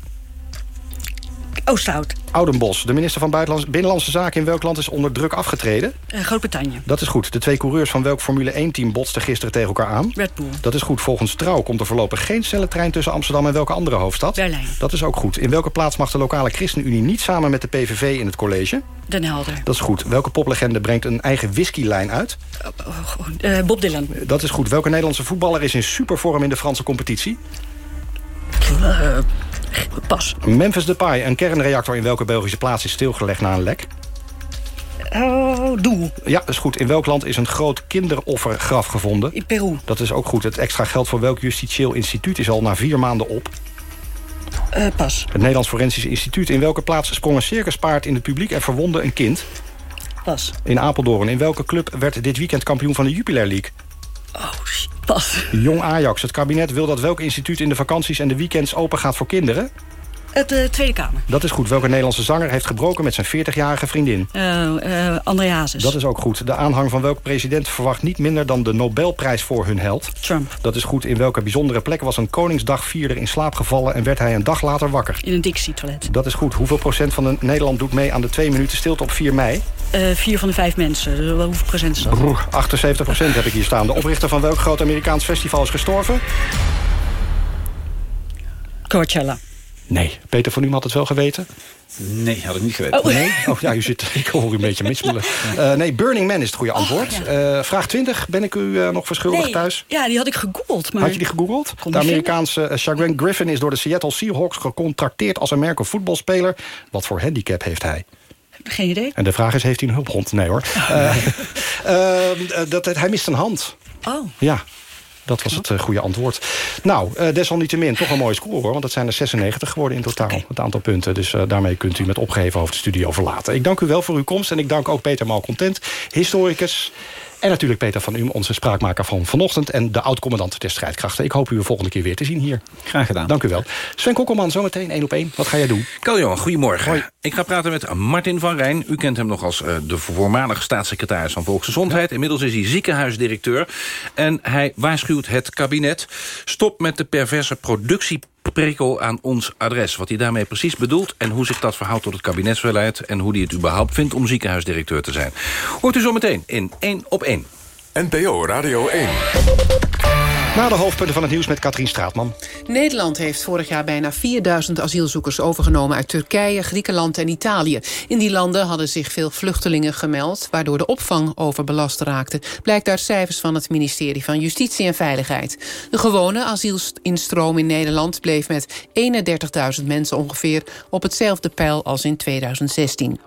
Oosthout. Oudenbos. De minister van Buitenlandse, Binnenlandse Zaken in welk land is onder druk afgetreden? Uh, Groot-Brittannië. Dat is goed. De twee coureurs van welk Formule 1-team botsten gisteren tegen elkaar aan? Red Bull. Dat is goed. Volgens Trouw komt er voorlopig geen snelle tussen Amsterdam en welke andere hoofdstad? Berlijn. Dat is ook goed. In welke plaats mag de lokale ChristenUnie niet samen met de PVV in het college? Den Helder. Dat is goed. Welke poplegende brengt een eigen whiskylijn uit? Uh, Bob Dylan. Dat is goed. Welke Nederlandse voetballer is in supervorm in de Franse competitie? Uh, pas. Memphis Depay, een kernreactor in welke Belgische plaats is stilgelegd na een lek? Oh, doel. Ja, dat is goed. In welk land is een groot kinderoffergraf gevonden? In Peru. Dat is ook goed. Het extra geld voor welk justitieel instituut is al na vier maanden op? Uh, pas. Het Nederlands Forensisch Instituut. In welke plaats sprong een circuspaard in het publiek en verwonde een kind? Pas. In Apeldoorn. In welke club werd dit weekend kampioen van de Jupiler League? Oh, pas. Jong Ajax. Het kabinet wil dat welk instituut in de vakanties en de weekends open gaat voor kinderen? Het uh, Tweede Kamer. Dat is goed. Welke Nederlandse zanger heeft gebroken met zijn 40-jarige vriendin? Uh, uh, André Hazes. Dat is ook goed. De aanhang van welke president verwacht niet minder dan de Nobelprijs voor hun held? Trump. Dat is goed. In welke bijzondere plek was een Koningsdagvierder in slaap gevallen... en werd hij een dag later wakker? In een Dixie-toilet. Dat is goed. Hoeveel procent van de Nederland doet mee aan de twee minuten stilte op 4 mei? Vier van de vijf mensen. Dus hoeveel procent is dat? Broer, 78 procent heb ik hier staan. De oprichter van welk groot Amerikaans festival is gestorven? Coachella. Nee. Peter van Uem had het wel geweten? Nee, had ik niet geweten. Oh. Nee? Oh ja, u zit, ik hoor u een beetje mismoelen. Uh, nee, Burning Man is het goede antwoord. Oh, ja. uh, vraag 20, ben ik u uh, nog verschuldigd nee. thuis? Ja, die had ik gegoogeld. Maar... Had je die gegoogeld? De Amerikaanse Chagrin Griffin is door de Seattle Seahawks gecontracteerd als American voetbalspeler. Wat voor handicap heeft hij? Geen idee. En de vraag is, heeft hij een hulphond? Nee hoor. dat, hij mist een hand. Oh. Ja. Dat was het eh, goede antwoord. Nou, eh, desalniettemin toch een mooie score hoor. Want dat zijn er 96 geworden in totaal. Het aantal punten. Dus eh, daarmee kunt u met opgeheven over de studio verlaten. Ik dank u wel voor uw komst. En ik dank ook Peter Malcontent, historicus. En natuurlijk Peter van Um, onze spraakmaker van vanochtend... en de oud-commandant der strijdkrachten. Ik hoop u de volgende keer weer te zien hier. Graag gedaan. Dank u wel. Sven Kokkelman, zometeen één op één. Wat ga jij doen? Carl-Johan, goedemorgen. Ik ga praten met Martin van Rijn. U kent hem nog als uh, de voormalige staatssecretaris van Volksgezondheid. Inmiddels is hij ziekenhuisdirecteur. En hij waarschuwt het kabinet. Stop met de perverse productie prikkel aan ons adres. Wat hij daarmee precies bedoelt en hoe zich dat verhoudt tot het kabinetsbeleid... en hoe hij het überhaupt vindt om ziekenhuisdirecteur te zijn. Hoort u zo meteen in 1 op 1. NPO Radio 1. Na de hoofdpunten van het nieuws met Katrien Straatman. Nederland heeft vorig jaar bijna 4000 asielzoekers overgenomen... uit Turkije, Griekenland en Italië. In die landen hadden zich veel vluchtelingen gemeld... waardoor de opvang overbelast raakte. Blijkt uit cijfers van het ministerie van Justitie en Veiligheid. De gewone asielinstroom in Nederland bleef met 31.000 mensen ongeveer... op hetzelfde peil als in 2016.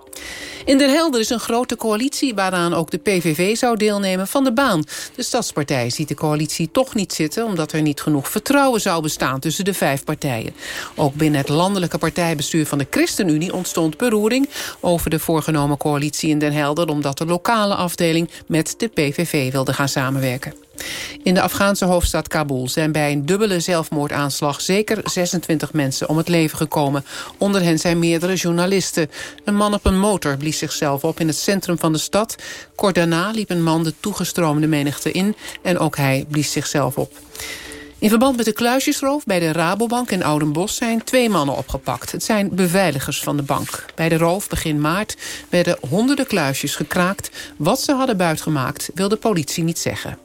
In Den Helder is een grote coalitie waaraan ook de PVV zou deelnemen van de baan. De Stadspartij ziet de coalitie toch niet zitten... omdat er niet genoeg vertrouwen zou bestaan tussen de vijf partijen. Ook binnen het landelijke partijbestuur van de ChristenUnie ontstond beroering... over de voorgenomen coalitie in Den Helder... omdat de lokale afdeling met de PVV wilde gaan samenwerken. In de Afghaanse hoofdstad Kabul zijn bij een dubbele zelfmoordaanslag... zeker 26 mensen om het leven gekomen. Onder hen zijn meerdere journalisten. Een man op een motor blies zichzelf op in het centrum van de stad. Kort daarna liep een man de toegestroomde menigte in... en ook hij blies zichzelf op. In verband met de kluisjesroof bij de Rabobank in Oudenbos zijn twee mannen opgepakt. Het zijn beveiligers van de bank. Bij de roof begin maart werden honderden kluisjes gekraakt. Wat ze hadden buitgemaakt wil de politie niet zeggen.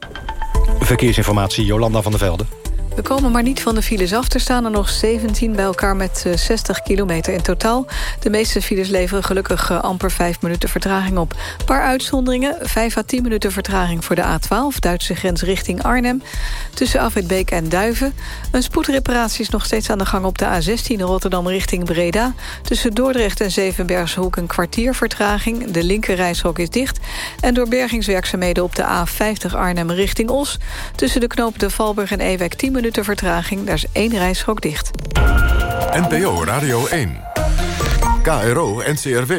Verkeersinformatie, Jolanda van der Velde. We komen maar niet van de files af. Er staan er nog 17 bij elkaar met 60 kilometer in totaal. De meeste files leveren gelukkig amper 5 minuten vertraging op. Een paar uitzonderingen. 5 à 10 minuten vertraging voor de A12, Duitse grens richting Arnhem. Tussen Afwitbeek en Duiven. Een spoedreparatie is nog steeds aan de gang op de A16 Rotterdam richting Breda. Tussen Dordrecht en Zevenbergshoek een kwartier vertraging. De linkerrijstrook is dicht. En door bergingswerkzaamheden op de A50 Arnhem richting Os. Tussen de knoop de Valburg en Ewek 10 minuten minuten vertraging. Daar is één rijstrook dicht. NPO Radio 1. KRO NCRW.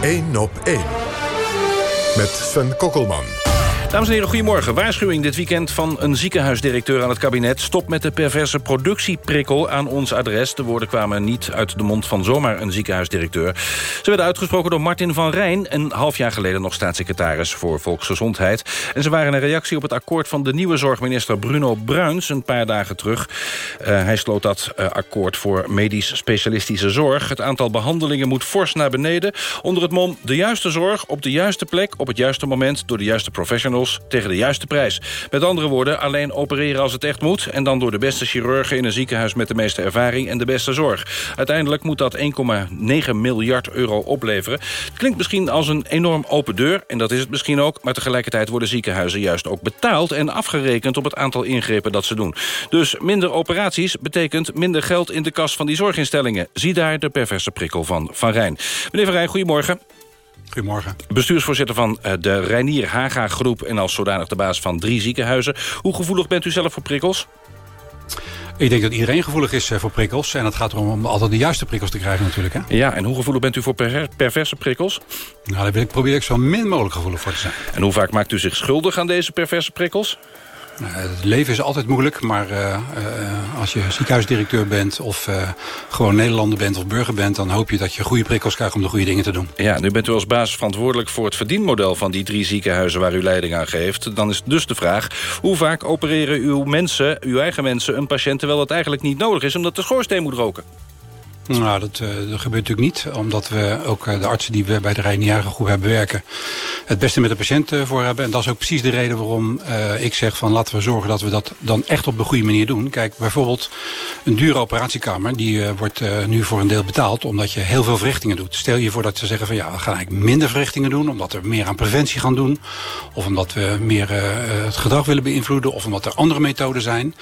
Eén op één. Met Sven Kokkelman. Dames en heren, goedemorgen. Waarschuwing dit weekend van een ziekenhuisdirecteur aan het kabinet. Stop met de perverse productieprikkel aan ons adres. De woorden kwamen niet uit de mond van zomaar een ziekenhuisdirecteur. Ze werden uitgesproken door Martin van Rijn... een half jaar geleden nog staatssecretaris voor Volksgezondheid. En ze waren een reactie op het akkoord van de nieuwe zorgminister Bruno Bruins... een paar dagen terug. Uh, hij sloot dat uh, akkoord voor medisch specialistische zorg. Het aantal behandelingen moet fors naar beneden. Onder het mom de juiste zorg op de juiste plek... op het juiste moment door de juiste tegen de juiste prijs. Met andere woorden, alleen opereren als het echt moet... en dan door de beste chirurgen in een ziekenhuis met de meeste ervaring... en de beste zorg. Uiteindelijk moet dat 1,9 miljard euro opleveren. Het klinkt misschien als een enorm open deur, en dat is het misschien ook... maar tegelijkertijd worden ziekenhuizen juist ook betaald... en afgerekend op het aantal ingrepen dat ze doen. Dus minder operaties betekent minder geld in de kas van die zorginstellingen. Zie daar de perverse prikkel van Van Rijn. Meneer Van Rijn, goedemorgen. Goedemorgen. Bestuursvoorzitter van eh, de Reinier Haga Groep... en als zodanig de baas van drie ziekenhuizen. Hoe gevoelig bent u zelf voor prikkels? Ik denk dat iedereen gevoelig is eh, voor prikkels. En het gaat erom om altijd de juiste prikkels te krijgen natuurlijk. Hè? Ja, en hoe gevoelig bent u voor perverse prikkels? Nou, daar probeer ik zo min mogelijk gevoelig voor te zijn. En hoe vaak maakt u zich schuldig aan deze perverse prikkels? Nou, het leven is altijd moeilijk, maar uh, uh, als je ziekenhuisdirecteur bent... of gewoon Nederlander bent of burger bent... dan hoop je dat je goede prikkels krijgt om de goede dingen te doen. Ja, nu bent u als baas verantwoordelijk voor het verdienmodel... van die drie ziekenhuizen waar u leiding aan geeft. Dan is dus de vraag, hoe vaak opereren uw mensen, uw eigen mensen... een patiënt terwijl het eigenlijk niet nodig is... omdat de schoorsteen moet roken? Nou, dat, uh, dat gebeurt natuurlijk niet. Omdat we ook uh, de artsen die we bij de Rijniagen groep hebben werken... het beste met de patiënt uh, voor hebben. En dat is ook precies de reden waarom ik zeg van laten we zorgen dat we dat dan echt op de goede manier doen. Kijk, bijvoorbeeld een dure operatiekamer... die wordt nu voor een deel betaald omdat je heel veel verrichtingen doet. Stel je voor dat ze zeggen van ja, we gaan eigenlijk minder verrichtingen doen... omdat we meer aan preventie gaan doen. Of omdat we meer het gedrag willen beïnvloeden. Of omdat er andere methoden zijn.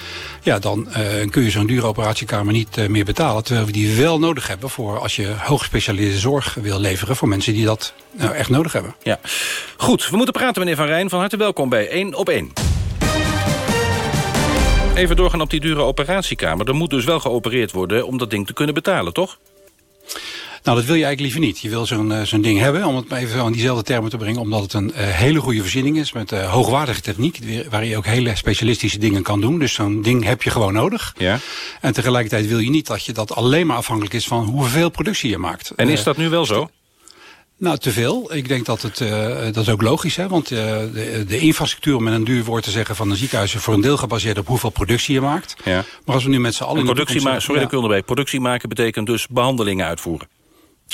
Ja, dan kun je zo'n dure operatiekamer niet meer betalen. Terwijl we die wel nodig hebben... voor als je hooggespecialiseerde zorg wil leveren... voor mensen die dat nou, echt nodig hebben. Ja. Goed, we moeten praten, meneer Van Rijn. Van harte welkom bij 1 op 1. Even doorgaan op die dure operatiekamer. Er moet dus wel geopereerd worden om dat ding te kunnen betalen, toch? Nou, dat wil je eigenlijk liever niet. Je wil zo'n uh, zo'n ding hebben, om het maar even aan diezelfde termen te brengen... omdat het een uh, hele goede voorziening is met uh, hoogwaardige techniek... waar je ook hele specialistische dingen kan doen. Dus zo'n ding heb je gewoon nodig. Ja. En tegelijkertijd wil je niet dat je dat alleen maar afhankelijk is... van hoeveel productie je maakt. En is dat nu wel zo? Nou, te veel. Ik denk dat het, uh, dat is ook logisch, hè? want uh, de, de infrastructuur, om met een duur woord te zeggen van een ziekenhuis, is voor een deel gebaseerd op hoeveel productie je maakt. Ja. Maar als we nu met z'n allen... Productie maken, sorry ja. dat ik onderbreek. Productie maken betekent dus behandelingen uitvoeren.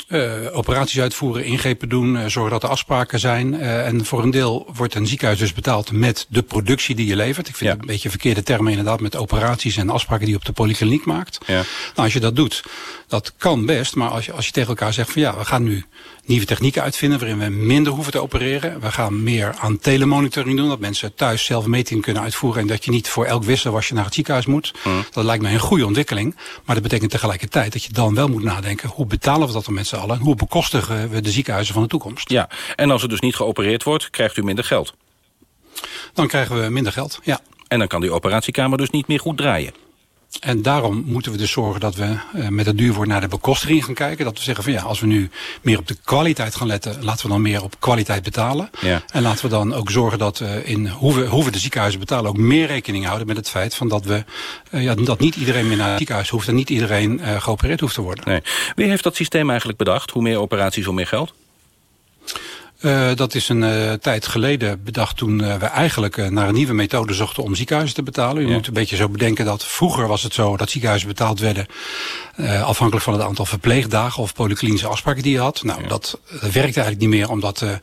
Uh, operaties uitvoeren, ingrepen doen, uh, zorgen dat er afspraken zijn. Uh, en voor een deel wordt een ziekenhuis dus betaald met de productie die je levert. Ik vind ja. het een beetje verkeerde termen inderdaad met operaties en afspraken die je op de polykliniek maakt. Ja. Nou, als je dat doet, dat kan best. Maar als je, als je tegen elkaar zegt van ja, we gaan nu nieuwe technieken uitvinden waarin we minder hoeven te opereren. We gaan meer aan telemonitoring doen, dat mensen thuis zelf metingen kunnen uitvoeren en dat je niet voor elk wisselwasje naar het ziekenhuis moet. Mm. Dat lijkt mij een goede ontwikkeling. Maar dat betekent tegelijkertijd dat je dan wel moet nadenken, hoe betalen we dat dan met z'n allen? Hoe bekostigen we de ziekenhuizen van de toekomst? Ja, en als er dus niet geopereerd wordt, krijgt u minder geld. Dan krijgen we minder geld, ja. En dan kan die operatiekamer dus niet meer goed draaien. En daarom moeten we dus zorgen dat we uh, met het duurwoord naar de bekostiging gaan kijken. Dat we zeggen van ja, als we nu meer op de kwaliteit gaan letten, laten we dan meer op kwaliteit betalen. Ja. En laten we dan ook zorgen dat uh, in hoe we, hoe we de ziekenhuizen betalen ook meer rekening houden met het feit van dat we uh, ja, dat niet iedereen meer naar het ziekenhuis hoeft en niet iedereen geopereerd hoeft te worden. Nee. Wie heeft dat systeem eigenlijk bedacht? Hoe meer operaties, hoe meer geld? Uh, dat is een uh, tijd geleden bedacht toen uh, we eigenlijk naar een nieuwe methode zochten om ziekenhuizen te betalen. U ja. moet een beetje zo bedenken dat vroeger was het zo dat ziekenhuizen betaald werden afhankelijk van het aantal verpleegdagen of polyklinische afspraken die je had. Nou, ja. dat, werkte eigenlijk niet meer omdat de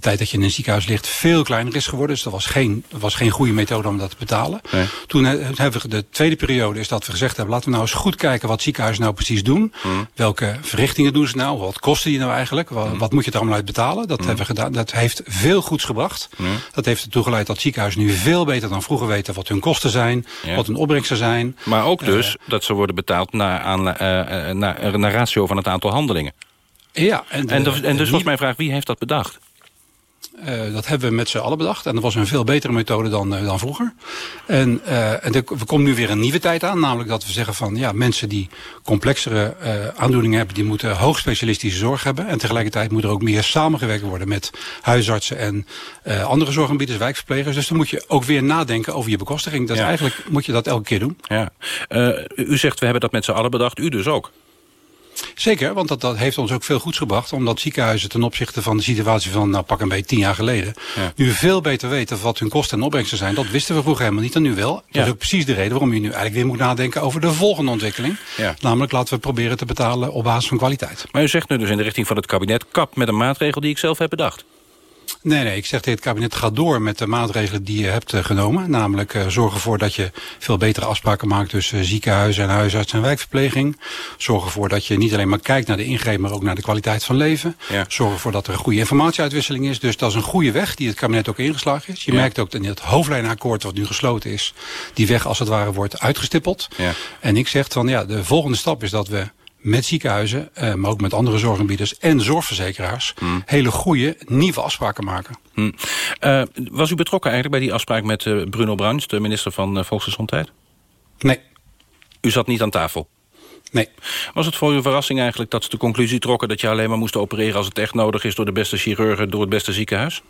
tijd dat je in een ziekenhuis ligt veel kleiner is geworden. Dus dat was geen, dat was geen goede methode om dat te betalen. Nee. Toen hebben we de tweede periode is dat we gezegd hebben laten we nou eens goed kijken wat ziekenhuizen nou precies doen. Mm. Welke verrichtingen doen ze nou? Wat kosten die nou eigenlijk? Wat, mm. wat moet je er allemaal uit betalen? Dat mm. hebben we gedaan. Dat heeft veel goeds gebracht. Ja. Dat heeft ertoe geleid dat ziekenhuizen nu veel beter dan vroeger weten wat hun kosten zijn, ja. wat hun opbrengsten zijn. Maar ook dus uh, dat ze worden betaald naar, aan, uh, naar, naar ratio van het aantal handelingen. Ja. En, de, en, dus, en dus was mijn vraag, wie heeft dat bedacht? Uh, dat hebben we met z'n allen bedacht. En dat was een veel betere methode dan, uh, dan vroeger. En, uh, en er komt nu weer een nieuwe tijd aan. Namelijk dat we zeggen van ja, mensen die complexere aandoeningen hebben... die moeten hoogspecialistische zorg hebben. En tegelijkertijd moet er ook meer samengewerkt worden... met huisartsen en andere zorgaanbieders, wijkverplegers. Dus dan moet je ook weer nadenken over je bekostiging. Dat ja. Eigenlijk moet je dat elke keer doen. Ja. u zegt we hebben dat met z'n allen bedacht. U dus ook? Zeker, want dat, dat heeft ons ook veel goeds gebracht. Omdat ziekenhuizen ten opzichte van de situatie van nou, pak een beetje tien jaar geleden... Ja. nu veel beter weten wat hun kosten en opbrengsten zijn. Dat wisten we vroeger helemaal niet en nu wel. Dat ja. is ook precies de reden waarom je nu eigenlijk weer moet nadenken over de volgende ontwikkeling. Ja. Namelijk laten we proberen te betalen op basis van kwaliteit. Maar u zegt nu dus in de richting van het kabinet... kap met een maatregel die ik zelf heb bedacht. Nee, nee, ik zeg tegen het kabinet, ga door met de maatregelen die je hebt uh, genomen. Namelijk uh, zorg ervoor dat je veel betere afspraken maakt tussen ziekenhuizen en huisarts en wijkverpleging. Zorg ervoor dat je niet alleen maar kijkt naar de ingreep, maar ook naar de kwaliteit van leven. Ja. Zorg ervoor dat er een goede informatieuitwisseling is. Dus dat is een goede weg die het kabinet ook ingeslagen is. Je ja. merkt ook dat in het hoofdlijnenakkoord wat nu gesloten is, die weg als het ware wordt uitgestippeld. Ja. En ik zeg van ja, de volgende stap is dat we met ziekenhuizen, uh, maar ook met andere zorgaanbieders en zorgverzekeraars... Hmm. hele goede nieuwe afspraken maken. Hmm. Uh, was u betrokken eigenlijk bij die afspraak met uh, Bruno Bruins... de minister van Volksgezondheid? Nee. U zat niet aan tafel? Nee. Was het voor u een verrassing eigenlijk dat ze de conclusie trokken... dat je alleen maar moest opereren als het echt nodig is... door de beste chirurgen, door het beste ziekenhuis?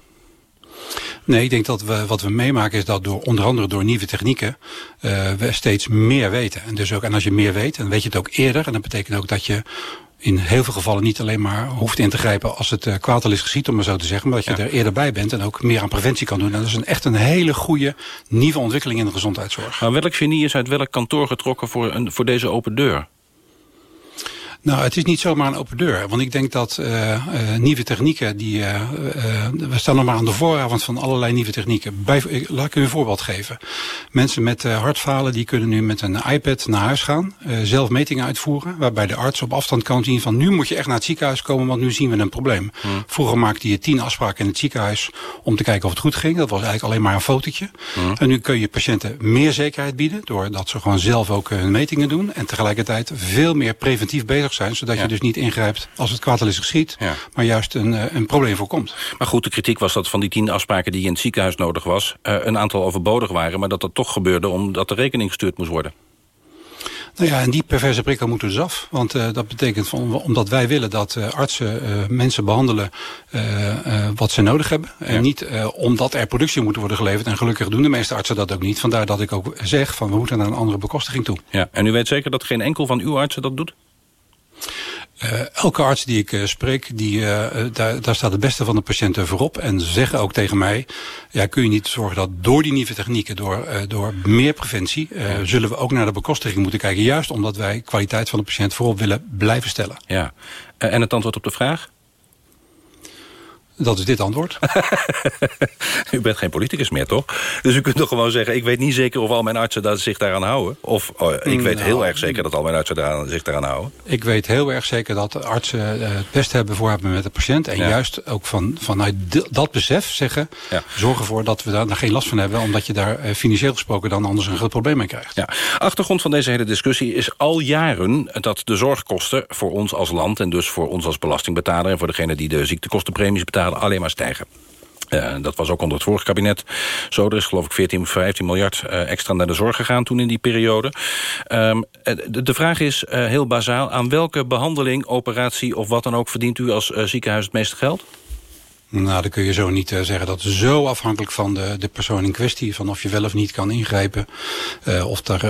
Nee, ik denk dat we, wat we meemaken is dat door onder andere door nieuwe technieken uh, we steeds meer weten. En, dus ook, en als je meer weet, dan weet je het ook eerder. En dat betekent ook dat je in heel veel gevallen niet alleen maar hoeft in te grijpen als het uh, kwaad al is geschiet, om maar zo te zeggen. Maar dat je ja. er eerder bij bent en ook meer aan preventie kan doen. En dat is een, echt een hele goede nieuwe ontwikkeling in de gezondheidszorg. Maar welk genie is uit welk kantoor getrokken voor, een, voor deze open deur? Nou, het is niet zomaar een open deur. Want ik denk dat uh, uh, nieuwe technieken, die, uh, we staan nog maar aan de vooravond van allerlei nieuwe technieken. Bij, laat ik u een voorbeeld geven. Mensen met hartfalen die kunnen nu met een iPad naar huis gaan. zelf metingen uitvoeren. Waarbij de arts op afstand kan zien van nu moet je echt naar het ziekenhuis komen. Want nu zien we een probleem. Hmm. Vroeger maakte je tien afspraken in het ziekenhuis om te kijken of het goed ging. Dat was eigenlijk alleen maar een fotootje. Hmm. En nu kun je patiënten meer zekerheid bieden. Doordat ze gewoon zelf ook hun metingen doen. En tegelijkertijd veel meer preventief bezig zijn. Zodat Ja. je dus niet ingrijpt als het kwaad al is geschied. Ja. Maar juist een, eh, een probleem voorkomt. Maar goed, de kritiek was dat van die tien afspraken die in het ziekenhuis nodig was... eh, een aantal overbodig waren, maar dat dat toch gebeurde... omdat de rekening gestuurd moest worden. Nou ja, en die perverse prikkel moet er dus af. Want eh, dat betekent, van, omdat wij willen dat artsen mensen behandelen eh, eh, wat ze nodig hebben. En niet omdat er productie moet worden geleverd. En gelukkig doen de meeste artsen dat ook niet. Vandaar dat ik ook zeg van we moeten naar een andere bekostiging toe. Ja, en u weet zeker dat geen enkel van uw artsen dat doet? Eh, elke arts die ik eh, spreek, die, eh, daar, daar staat het beste van de patiënten voorop. En ze zeggen ook tegen mij, ja, kun je niet zorgen dat door die nieuwe technieken, door, door meer preventie, zullen we ook naar de bekostiging moeten kijken. Juist omdat wij kwaliteit van de patiënt voorop willen blijven stellen. Ja. En het antwoord op de vraag? Dat is dit antwoord. u bent geen politicus meer, toch? Dus u kunt toch gewoon zeggen... ik weet niet zeker of al mijn artsen daar, zich daaraan houden. Of oh, ik weet Nou, heel erg zeker dat al mijn artsen daaraan, zich daaraan houden. Ik weet heel erg zeker dat artsen eh, het beste hebben voor hebben met de patiënt. En Ja. juist ook van, vanuit dat besef zeggen, zorg ervoor dat we daar, daar geen last van hebben. Omdat je daar eh, financieel gesproken dan anders een groot probleem mee krijgt. Ja. Achtergrond van deze hele discussie is al jaren... dat de zorgkosten voor ons als land... en dus voor ons als belastingbetaler... en voor degene die de ziektekostenpremies betalen... alleen maar stijgen. Eh, dat was ook onder het vorige kabinet zo. Er is geloof ik 14, 15 miljard eh, extra naar de zorg gegaan toen in die periode. Ehm, eh, de, de vraag is heel bazaal. Aan welke behandeling, operatie of wat dan ook... verdient u als ziekenhuis het meeste geld? Nou, dan kun je zo niet zeggen. Dat is zo afhankelijk van de, de persoon in kwestie. Van of je wel of niet kan ingrijpen. Of daar,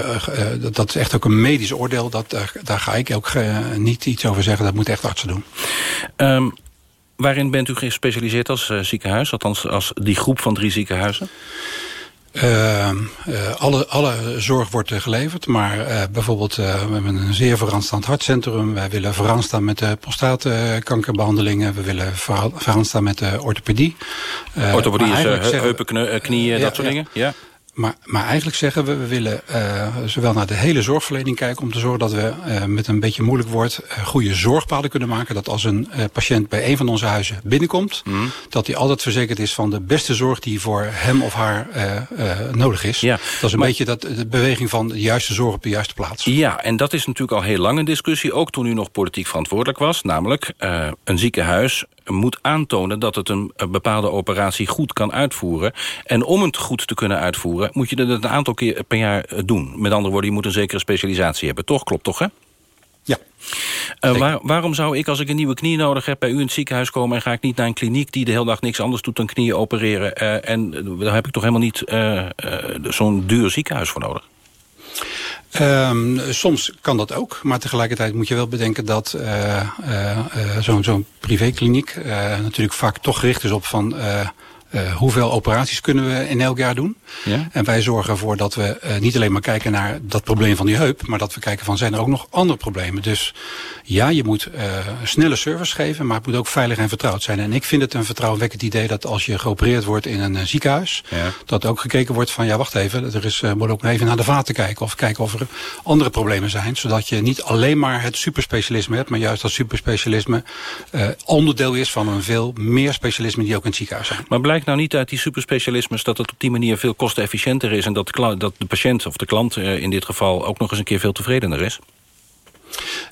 dat- dat is echt ook een medisch oordeel. Dat, daar, ga ik ook niet iets over zeggen. Dat moeten echt artsen doen. Ehm, waarin bent u gespecialiseerd als eh, ziekenhuis? Althans, als die groep van drie ziekenhuizen? Eh, eh, alle, alle zorg wordt geleverd, maar eh, bijvoorbeeld we hebben een zeer vooraanstaand hartcentrum. Wij willen vooraanstaan met de prostaatkankerbehandelingen. We willen vooraan- vooraanstaan met de orthopedie. Orthopedie is heupen, knieën, dat soort dingen? Ja. Maar, maar eigenlijk zeggen we, we willen eh, zowel naar de hele zorgverlening kijken... om te zorgen dat we eh, met een beetje moeilijk woord... eh, goede zorgpaden kunnen maken. Dat als een patiënt bij een van onze huizen binnenkomt... Mhm. dat hij altijd verzekerd is van de beste zorg die voor hem of haar nodig is. Dat is een maar- beetje dat, de beweging van de juiste zorg op de juiste plaats. Ja, en dat is natuurlijk al heel lang een discussie. Ook toen u nog politiek verantwoordelijk was. Namelijk, een ziekenhuis moet aantonen dat het een, een bepaalde operatie goed kan uitvoeren. En om het goed te kunnen uitvoeren... moet je dat een aantal keer per jaar eh, doen. Met andere woorden, je moet een zekere specialisatie hebben. Toch? Klopt toch, hè? Ja. Eh, waar- waarom zou ik, als ik een nieuwe knie nodig heb... bij u in het ziekenhuis komen en ga ik niet naar een kliniek... die de hele dag niks anders doet dan knieën opereren... eh, en eh, daar heb ik toch helemaal niet eh, eh, zo'n duur ziekenhuis voor nodig? Ehm, soms kan dat ook, maar tegelijkertijd moet je wel bedenken dat eh, zo'n zo'n privékliniek natuurlijk vaak toch gericht is op van eh, hoeveel operaties kunnen we in elk jaar doen. Ja? En wij zorgen ervoor dat we eh, niet alleen maar kijken naar dat probleem van die heup, maar dat we kijken van zijn er ook nog andere problemen. Dus ja, je moet eh, snelle service geven, maar het moet ook veilig en vertrouwd zijn. En ik vind het een vertrouwenwekkend idee dat als je geopereerd wordt in een ziekenhuis, dat ook gekeken wordt van ja, wacht even, er is, moet ook even naar de vaten kijken of kijken of er andere problemen zijn, zodat je niet alleen maar het superspecialisme hebt, maar juist dat superspecialisme onderdeel is van een veel meer specialismen die ook in het ziekenhuis zijn. Maar blijkt nou niet uit die superspecialismes... dat het op die manier veel kostenefficiënter is... en dat dat de patiënt of de klant in dit geval... ook nog eens een keer veel tevredener is?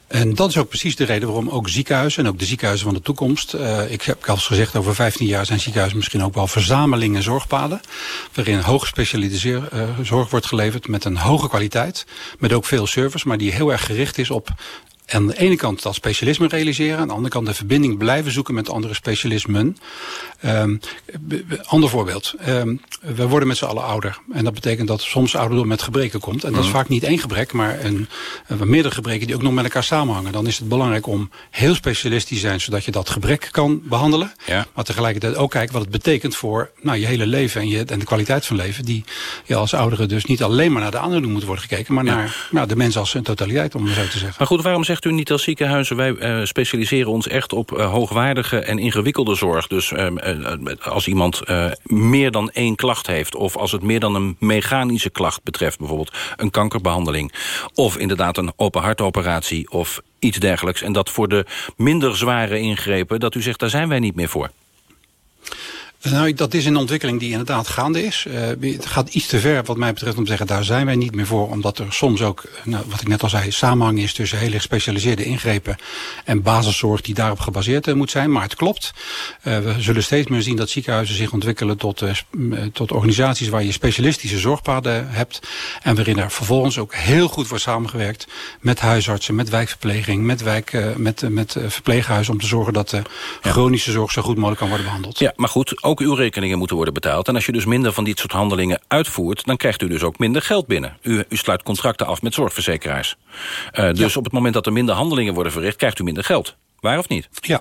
En dat is ook precies de reden waarom ook ziekenhuizen en ook de ziekenhuizen van de toekomst. eh, ik heb al gezegd, over 15 jaar zijn ziekenhuizen misschien ook wel verzamelingen zorgpaden. Waarin hoog gespecialiseerde eh, zorg wordt geleverd met een hoge kwaliteit. Met ook veel service, maar die heel erg gericht is op aan de ene kant dat specialisme realiseren. Aan de andere kant de verbinding blijven zoeken met andere specialismen. B- ander voorbeeld. Ehm, we worden met z'n allen ouder. En dat betekent dat soms ouderdom met gebreken komt. En dat is Mhm. vaak niet één gebrek, maar een, een meerdere gebreken die ook nog met elkaar samenhangen. Dan is het belangrijk om heel specialistisch te zijn, zodat je dat gebrek kan behandelen. Ja. Maar tegelijkertijd ook kijken wat het betekent voor nou, je hele leven en, je, en de kwaliteit van leven. Die je als ouderen dus niet alleen maar naar de aandoening moet worden gekeken, maar naar nou, de mens als een totaliteit, om het zo te zeggen. Maar goed, waarom zegt u niet als ziekenhuizen... wij eh, specialiseren ons echt op eh, hoogwaardige en ingewikkelde zorg? Dus ehm, eh, als iemand meer dan één klacht heeft... of als het meer dan een mechanische klacht betreft... bijvoorbeeld een kankerbehandeling... of inderdaad een open hartoperatie of iets dergelijks... en dat voor de minder zware ingrepen... dat u zegt, daar zijn wij niet meer voor. Nou, dat is een ontwikkeling die inderdaad gaande is. Uh, het gaat iets te ver wat mij betreft om te zeggen, daar zijn wij niet meer voor. Omdat er soms ook, nou, wat ik net al zei, samenhang is tussen hele gespecialiseerde ingrepen en basiszorg die daarop gebaseerd uh, moet zijn. Maar het klopt. Uh, we zullen steeds meer zien dat ziekenhuizen zich ontwikkelen tot, tot organisaties waar je specialistische zorgpaden hebt. En waarin er vervolgens ook heel goed wordt samengewerkt met huisartsen, met wijkverpleging, met, wijk, met, met verpleeghuizen om te zorgen dat de chronische zorg zo goed mogelijk kan worden behandeld. Ja, maar goed, ook uw rekeningen moeten worden betaald. En als je dus minder van dit soort handelingen uitvoert... dan krijgt u dus ook minder geld binnen. U, u sluit contracten af met zorgverzekeraars. Uh, dus op het moment dat er minder handelingen worden verricht... krijgt u minder geld. Waar of niet? Ja,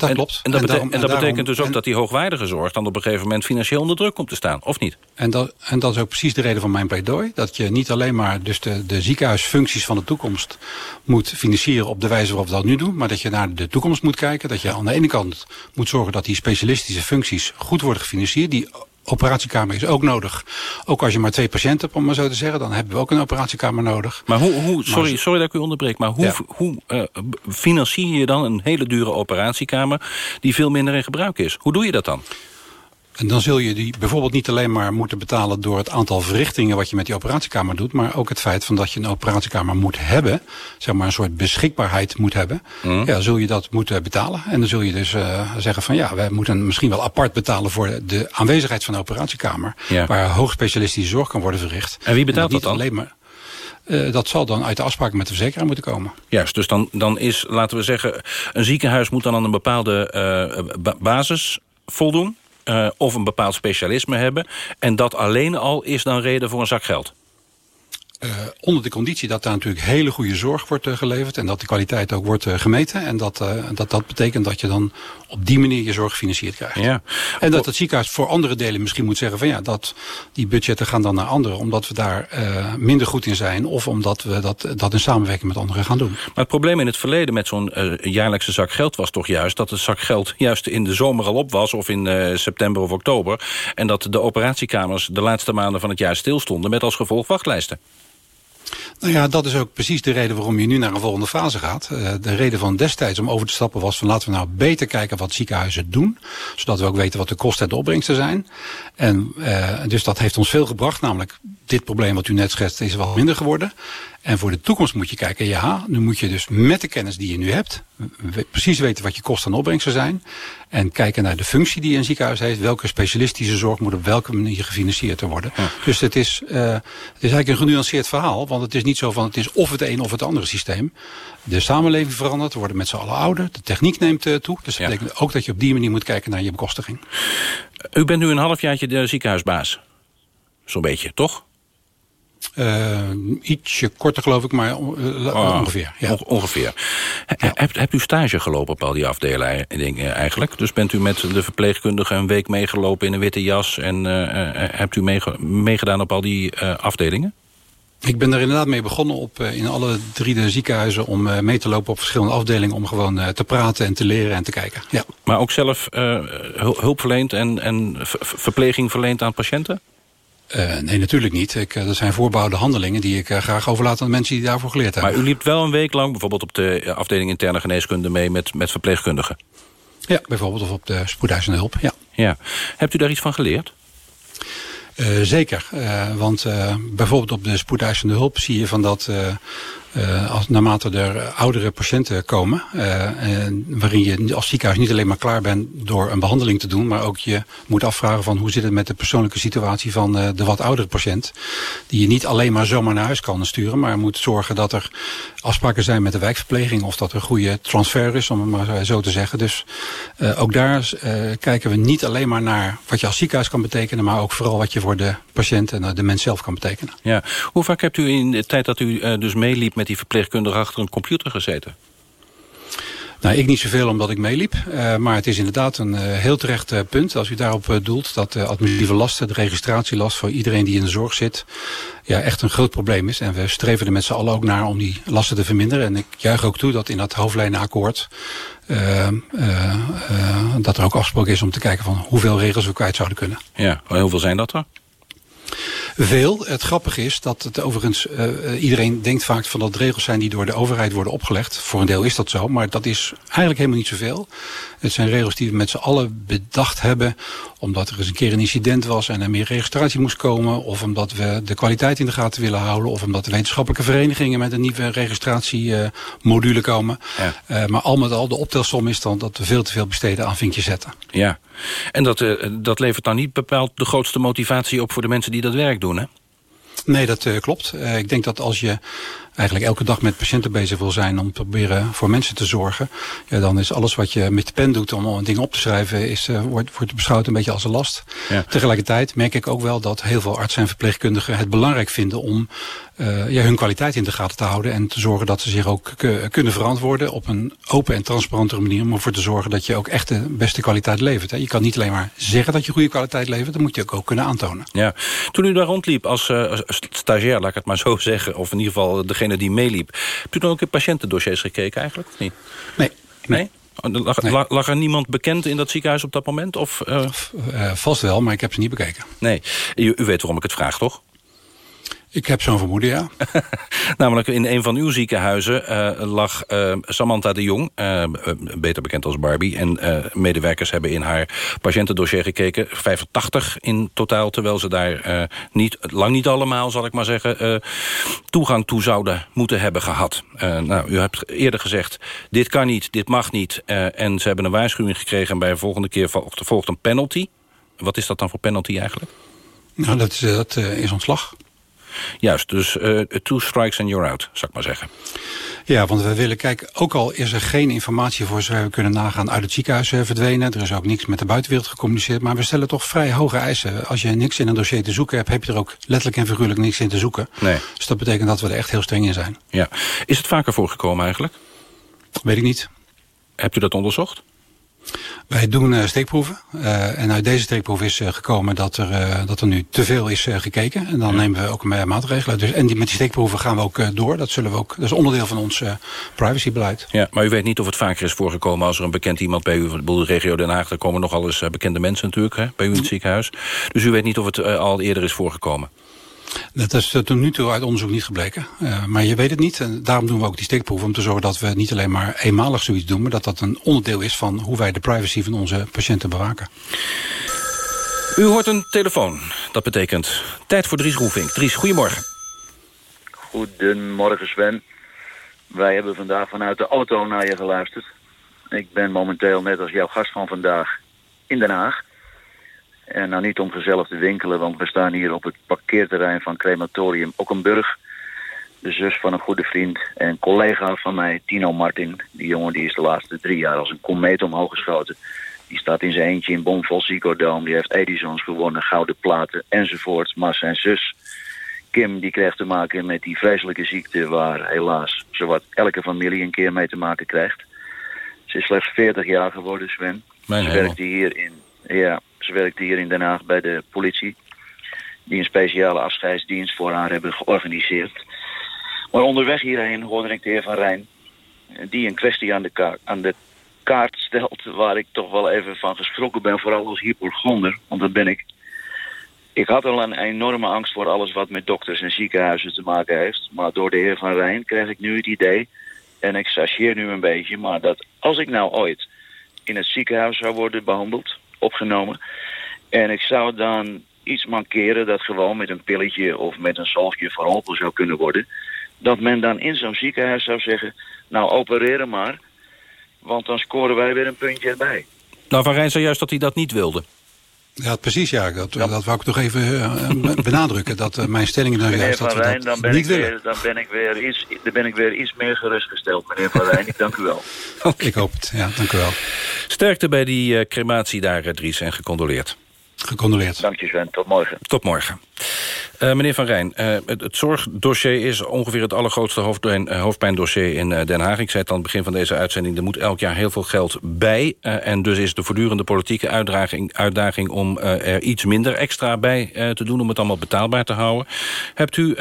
dat en, klopt. En dat, en en dat betekent dus ook dat die hoogwaardige zorg... dan op een gegeven moment financieel onder druk komt te staan, of niet? En dat, en dat is ook precies de reden van mijn pleidooi. Dat je niet alleen maar dus de, de ziekenhuisfuncties van de toekomst... moet financieren op de wijze waarop we dat nu doen... maar dat je naar de toekomst moet kijken. Dat je aan de ene kant moet zorgen dat die specialistische functies... goed worden gefinancierd. Die operatiekamer is ook nodig. Ook als je maar twee patiënten hebt, om maar zo te zeggen... dan hebben we ook een operatiekamer nodig. Maar hoe, hoe sorry, sorry dat ik u onderbreek... maar hoe, hoe uh, financier je dan een hele dure operatiekamer... die veel minder in gebruik is? Hoe doe je dat dan? En dan zul je die bijvoorbeeld niet alleen maar moeten betalen... door het aantal verrichtingen wat je met die operatiekamer doet... maar ook het feit van dat je een operatiekamer moet hebben... zeg maar een soort beschikbaarheid moet hebben... Mm. ja, zul je dat moeten betalen. En dan zul je dus uh, zeggen van ja, wij moeten misschien wel apart betalen... voor de aanwezigheid van de operatiekamer... Ja. waar hoogspecialistische zorg kan worden verricht. En wie betaalt en dat, dat dan? Alleen maar, uh, dat zal dan uit de afspraken met de verzekeraar moeten komen. Juist, dus dan, dan is, laten we zeggen... een ziekenhuis moet dan aan een bepaalde uh, basis voldoen... Uh, of een bepaald specialisme hebben. En dat alleen al is dan reden voor een zak geld. Uh, onder de conditie dat daar natuurlijk hele goede zorg wordt uh, geleverd... en dat de kwaliteit ook wordt gemeten. En dat, dat dat betekent dat je dan op die manier je zorg gefinancierd krijgt. Ja. En dat het ziekenhuis voor andere delen misschien moet zeggen... van ja, dat, die budgetten gaan dan naar anderen... omdat we daar minder goed in zijn... of omdat we dat, dat in samenwerking met anderen gaan doen. Maar het probleem in het verleden met zo'n jaarlijkse zak geld... was toch juist dat de zak geld juist in de zomer al op was... of in september of oktober. En dat de operatiekamers de laatste maanden van het jaar stilstonden... met als gevolg wachtlijsten. Nou ja, dat is ook precies de reden waarom je nu naar een volgende fase gaat. Uh, de reden van destijds om over te stappen was van laten we nou beter kijken wat ziekenhuizen doen. Zodat we ook weten wat de kosten en de opbrengsten zijn. En uh, dus dat heeft ons veel gebracht. Namelijk dit probleem wat u net schetst is wel minder geworden. En voor de toekomst moet je kijken, ja, nu moet je dus met de kennis die je nu hebt... precies weten wat je kosten en opbrengsten zijn... en kijken naar de functie die een ziekenhuis heeft... welke specialistische zorg moet op welke manier gefinancierd worden. Ja. Dus het is, uh, het is eigenlijk een genuanceerd verhaal... want het is niet zo van het is of het een of het andere systeem. De samenleving verandert, we worden met z'n allen ouder... de techniek neemt uh, toe, dus dat ja. betekent ook dat je op die manier moet kijken naar je bekostiging. U bent nu een halfjaartje de ziekenhuisbaas. Zo'n beetje, toch? Uh, ietsje korter geloof ik, maar uh, oh, ongeveer. Ja. ongeveer. Ja. Hebt, hebt u stage gelopen op al die afdelingen eigenlijk? Dus bent u met de verpleegkundige een week meegelopen in een witte jas... en uh, hebt u meegedaan op al die afdelingen? Ik ben er inderdaad mee begonnen op, in alle drie de ziekenhuizen... om mee te lopen op verschillende afdelingen... om gewoon te praten en te leren en te kijken. Ja. Maar ook zelf hulp verleend en, en verpleging verleend aan patiënten? Uh, nee, natuurlijk niet. Ik, dat zijn voorbouwde handelingen die ik uh, graag overlaat aan mensen die daarvoor geleerd hebben. Maar u liep wel een week lang bijvoorbeeld op de afdeling interne geneeskunde mee met, met verpleegkundigen? Ja, bijvoorbeeld of op de spoedeisende hulp, ja. ja. Hebt u daar iets van geleerd? Uh, zeker, want bijvoorbeeld op de spoedeisende hulp zie je van dat uh, naarmate er oudere patiënten komen, uh, en waarin je als ziekenhuis niet alleen maar klaar bent door een behandeling te doen, maar ook je moet afvragen van hoe zit het met de persoonlijke situatie van uh, de wat oudere patiënt, die je niet alleen maar zomaar naar huis kan sturen, maar moet zorgen dat er afspraken zijn met de wijkverpleging of dat er goede transfer is, om het maar zo te zeggen. Dus ook daar kijken we niet alleen maar naar wat je als ziekenhuis kan betekenen, maar ook vooral wat je voor de patiënt en de mens zelf kan betekenen. Ja. Hoe vaak hebt u in de tijd dat u dus meeliep met die verpleegkundige achter een computer gezeten? Nou, ik niet zoveel omdat ik meeliep. Uh, maar het is inderdaad een uh, heel terecht uh, punt. Als u daarop doelt dat de administratieve lasten, de registratielast voor iedereen die in de zorg zit, ja, echt een groot probleem is. En we streven er met z'n allen ook naar om die lasten te verminderen. En ik juich ook toe dat in dat hoofdlijnenakkoord dat er ook afgesproken is om te kijken van hoeveel regels we kwijt zouden kunnen. Ja, en hoeveel zijn dat er? Veel. Het grappige is dat het overigens, uh, iedereen denkt vaak van dat regels zijn die door de overheid worden opgelegd. Voor een deel is dat zo, maar dat is eigenlijk helemaal niet zoveel. Het zijn regels die we met z'n allen bedacht hebben omdat er eens een keer een incident was en er meer registratie moest komen. Of omdat we de kwaliteit in de gaten willen houden. Of omdat de wetenschappelijke verenigingen met een nieuwe registratiemodule komen. Ja. Uh, maar al met al, de optelsom is dan dat we veel te veel besteden aan vinkjes zetten. Ja, en dat, uh, dat levert dan niet bepaald de grootste motivatie op voor de mensen die dat werk doen, hè? Nee, dat uh, klopt. Uh, ik denk dat als je eigenlijk elke dag met patiënten bezig wil zijn... om te proberen voor mensen te zorgen... Ja, dan is alles wat je met de pen doet om een ding op te schrijven... Is, uh, wordt, wordt beschouwd een beetje als een last. Ja. Tegelijkertijd merk ik ook wel dat heel veel artsen en verpleegkundigen... het belangrijk vinden om uh, ja, hun kwaliteit in de gaten te houden... en te zorgen dat ze zich ook kunnen verantwoorden... op een open en transparante manier... om ervoor te zorgen dat je ook echt de beste kwaliteit levert. Hè. Je kan niet alleen maar zeggen dat je goede kwaliteit levert... dan moet je ook, ook kunnen aantonen. Ja. Toen u daar rondliep als, als stagiair, laat ik het maar zo zeggen... of in ieder geval degene die meeliep. Hebt u dan ook in patiëntendossiers gekeken eigenlijk? Of niet? Nee. Nee? Lag, nee. lag, er niemand bekend in dat ziekenhuis op dat moment? Of, uh... Uh, vast wel, maar ik heb ze niet bekeken. Nee. U, u weet waarom ik het vraag, toch? Ik heb zo'n vermoeden, ja. Namelijk in een van uw ziekenhuizen uh, lag uh, Samantha de Jong... Uh, beter bekend als Barbie. En medewerkers hebben in haar patiëntendossier gekeken. 85 in totaal, terwijl ze daar niet, lang niet allemaal, zal ik maar zeggen... toegang toe zouden moeten hebben gehad. nou, u hebt eerder gezegd, dit kan niet, dit mag niet. en ze hebben een waarschuwing gekregen... en bij de volgende keer volgt, een penalty. Wat is dat dan voor penalty eigenlijk? Nou, dat is, dat, is ontslag. Juist, dus uh, two strikes and you're out, zou ik maar zeggen. Ja, want we willen, kijk, ook al is er geen informatie voor zover we kunnen nagaan uit het ziekenhuis verdwenen. Er is ook niks met de buitenwereld gecommuniceerd. Maar we stellen toch vrij hoge eisen. Als je niks in een dossier te zoeken hebt, heb je er ook letterlijk en figuurlijk niks in te zoeken. Nee. Dus dat betekent dat we er echt heel streng in zijn. Ja. Is het vaker voorgekomen eigenlijk? Weet ik niet. Hebt u dat onderzocht? Wij doen uh, steekproeven. Uh, en uit deze steekproef is uh, gekomen dat er, dat er nu te veel is gekeken. En dan ja. nemen we ook een maatregelen. Dus, en die, met die steekproeven gaan we ook door. Dat, zullen we ook, dat is onderdeel van ons privacybeleid. Ja, maar u weet niet of het vaker is voorgekomen als er een bekend iemand bij u... de regio Den Haag, daar komen nogal eens bekende mensen natuurlijk hè, bij u in het ziekenhuis. Dus u weet niet of het al eerder is voorgekomen. Dat is tot nu toe uit onderzoek niet gebleken. Uh, maar je weet het niet. En daarom doen we ook die steekproef. Om te zorgen dat we niet alleen maar eenmalig zoiets doen. Maar dat dat een onderdeel is van hoe wij de privacy van onze patiënten bewaken. U hoort een telefoon. Dat betekent tijd voor Dries Roefink. Dries, goedemorgen. Goedemorgen Sven. Wij hebben vandaag vanuit de auto naar je geluisterd. Ik ben momenteel net als jouw gast van vandaag in Den Haag. En nou niet om gezellig te winkelen, want we staan hier op het parkeerterrein van crematorium Okkenburg. De zus van een goede vriend en collega van mij, Tino Martin. Die jongen die is de laatste drie jaar als een komeet omhoog geschoten. Die staat in zijn eentje in Bonvol Psychodome. Die heeft Edisons gewonnen, gouden platen enzovoort. Maar zijn zus, Kim, die krijgt te maken met die vreselijke ziekte... waar helaas zowat elke familie een keer mee te maken krijgt. Ze is slechts 40 jaar geworden, Sven. Mijn Ze werkte hier in... Ja, ze werkte hier in Den Haag bij de politie. Die een speciale afscheidsdienst voor haar hebben georganiseerd. Maar onderweg hierheen hoorde ik de heer Van Rijn... die een kwestie aan de, kaart, de stelt... waar ik toch wel even van geschrokken ben, vooral als hypochonder. Want dat ben ik. Ik had al een enorme angst voor alles wat met dokters en ziekenhuizen te maken heeft. Maar door de heer Van Rijn krijg ik nu het idee... en ik sacheer nu een beetje... maar dat als ik nou ooit in het ziekenhuis zou worden behandeld opgenomen. En ik zou dan iets mankeren dat gewoon met een pilletje of met een zalfje verholpen zou kunnen worden. Dat men dan in zo'n ziekenhuis zou zeggen, nou opereren maar, want dan scoren wij weer een puntje erbij. Nou, Van Rijn zei juist dat hij dat niet wilde. Ja, precies, ja. Dat, ja. dat wou ik toch even uh, benadrukken. Dat uh, mijn stelling nou juist dat we Rijn, dat dan ben niet ik willen. Weer, dan, ben ik weer iets, dan ben ik weer iets meer gerustgesteld, meneer Van Rijn. Ik dank u wel. Okay. Ik hoop het, ja, dank u wel. Sterkte bij die uh, crematie daar, Dries, en gecondoleerd. Gecondoleerd. Dank je, Sven. Tot morgen. Tot morgen. Uh, meneer Van Rijn, uh, het, het, zorgdossier is ongeveer het allergrootste hoofdpijn, uh, hoofdpijndossier in Den Haag. Ik zei het aan het begin van deze uitzending, er moet elk jaar heel veel geld bij. en dus is de voortdurende politieke uitdaging, uitdaging om er iets minder extra bij te doen... om het allemaal betaalbaar te houden. Hebt u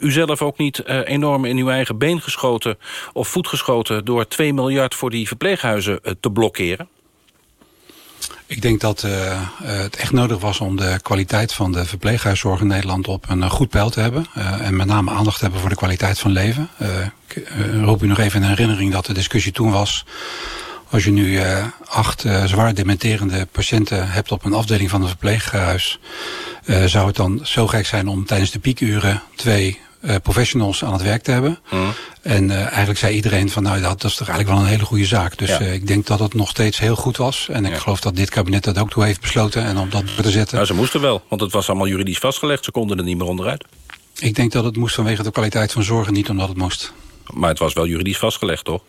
uzelf ook niet enorm in uw eigen been geschoten... of voet geschoten door 2 miljard voor die verpleeghuizen te blokkeren? Ik denk dat uh, het echt nodig was om de kwaliteit van de verpleeghuiszorg in Nederland op een goed peil te hebben. En met name aandacht te hebben voor de kwaliteit van leven. Ik roep u nog even in herinnering dat de discussie toen was als je nu acht zwaar dementerende patiënten hebt op een afdeling van een verpleeghuis... Zou het dan zo gek zijn om tijdens de piekuren twee professionals aan het werk te hebben. Mm. En eigenlijk zei iedereen van nou dat, dat is toch eigenlijk wel een hele goede zaak. Dus ja. ik denk dat het nog steeds heel goed was. En ik ja. geloof dat dit kabinet dat ook toe heeft besloten en om dat te zetten. Nou, ze moesten wel, want het was allemaal juridisch vastgelegd. Ze konden er niet meer onderuit. Ik denk dat het moest vanwege de kwaliteit van zorg en niet omdat het moest. Maar het was wel juridisch vastgelegd, toch?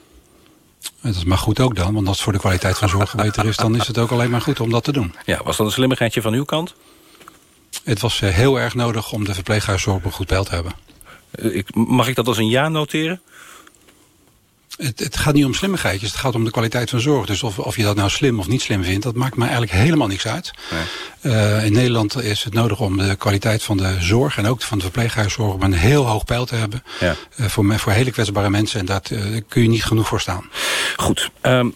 Dat is maar goed ook dan, want als het voor de kwaliteit van zorg beter is... dan is het ook alleen maar goed om dat te doen. Ja, was dat een slimmigheidje van uw kant? Het was heel erg nodig om de verpleeghuiszorg goed peil te hebben. Ik, mag ik dat als een ja noteren? Het, het, gaat niet om slimmigheidjes, het gaat om de kwaliteit van zorg. Dus of, of je dat nou slim of niet slim vindt, dat maakt mij eigenlijk helemaal niks uit. Nee. Uh, in Nederland is het nodig om de kwaliteit van de zorg... en ook van de verpleeghuiszorg op een heel hoog pijl te hebben. Ja. Uh, voor, voor hele kwetsbare mensen. En daar uh, kun je niet genoeg voor staan. Goed. Um,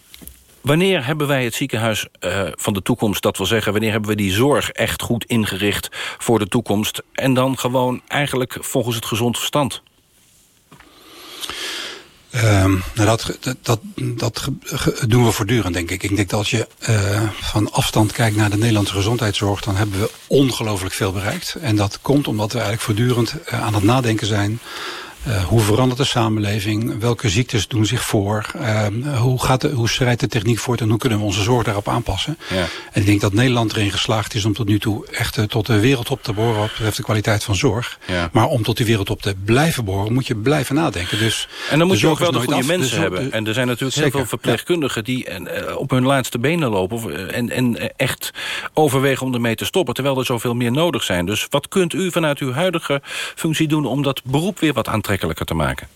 wanneer hebben wij het ziekenhuis van de toekomst? Dat wil zeggen, wanneer hebben we die zorg echt goed ingericht voor de toekomst? En dan gewoon eigenlijk volgens het gezond verstand? Um, nou dat, dat, dat doen we voortdurend, denk ik. Ik denk dat als je uh, van afstand kijkt naar de Nederlandse gezondheidszorg... dan hebben we ongelooflijk veel bereikt. En dat komt omdat we eigenlijk voortdurend uh, aan het nadenken zijn... Uh, hoe verandert de samenleving? Welke ziektes doen zich voor? Uh, hoe, gaat de, hoe schrijdt de techniek voort en hoe kunnen we onze zorg daarop aanpassen? Ja. En ik denk dat Nederland erin geslaagd is om tot nu toe echt uh, tot de wereldtop te behoren wat betreft de kwaliteit van zorg. Ja. Maar om tot die wereldtop te blijven behoren moet je blijven nadenken. Dus en dan moet je ook wel de goede af, mensen hebben. En er zijn natuurlijk zeker. heel veel verpleegkundigen ja. die uh, op hun laatste benen lopen en, en echt overwegen om ermee te stoppen. Terwijl er zoveel meer nodig zijn. Dus wat kunt u vanuit uw huidige functie doen om dat beroep weer wat aantrekkelijker te maken?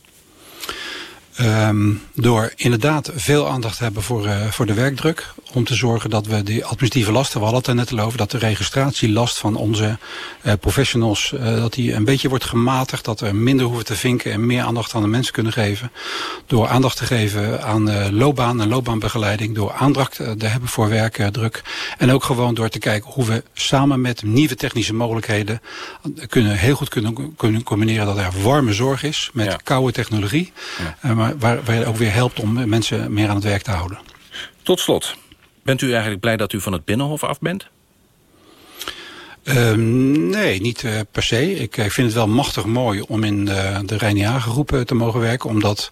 Um, door inderdaad veel aandacht te hebben voor, uh, voor de werkdruk. Om te zorgen dat we die administratieve lasten, we hadden het er net al over... dat de registratielast van onze uh, professionals uh, dat die een beetje wordt gematigd. Dat we minder hoeven te vinken en meer aandacht aan de mensen kunnen geven. Door aandacht te geven aan loopbaan en loopbaanbegeleiding. Door aandacht te hebben voor werkdruk. En ook gewoon door te kijken hoe we samen met nieuwe technische mogelijkheden... kunnen heel goed kunnen, kunnen combineren dat er warme zorg is met ja. koude technologie. Ja. Maar waar, waar je ook weer helpt om mensen meer aan het werk te houden. Tot slot, bent u eigenlijk blij dat u van het Binnenhof af bent? Um, nee, niet uh, per se. Ik, ik, vind het wel machtig mooi om in de, de Reiniagengroep te mogen werken. Omdat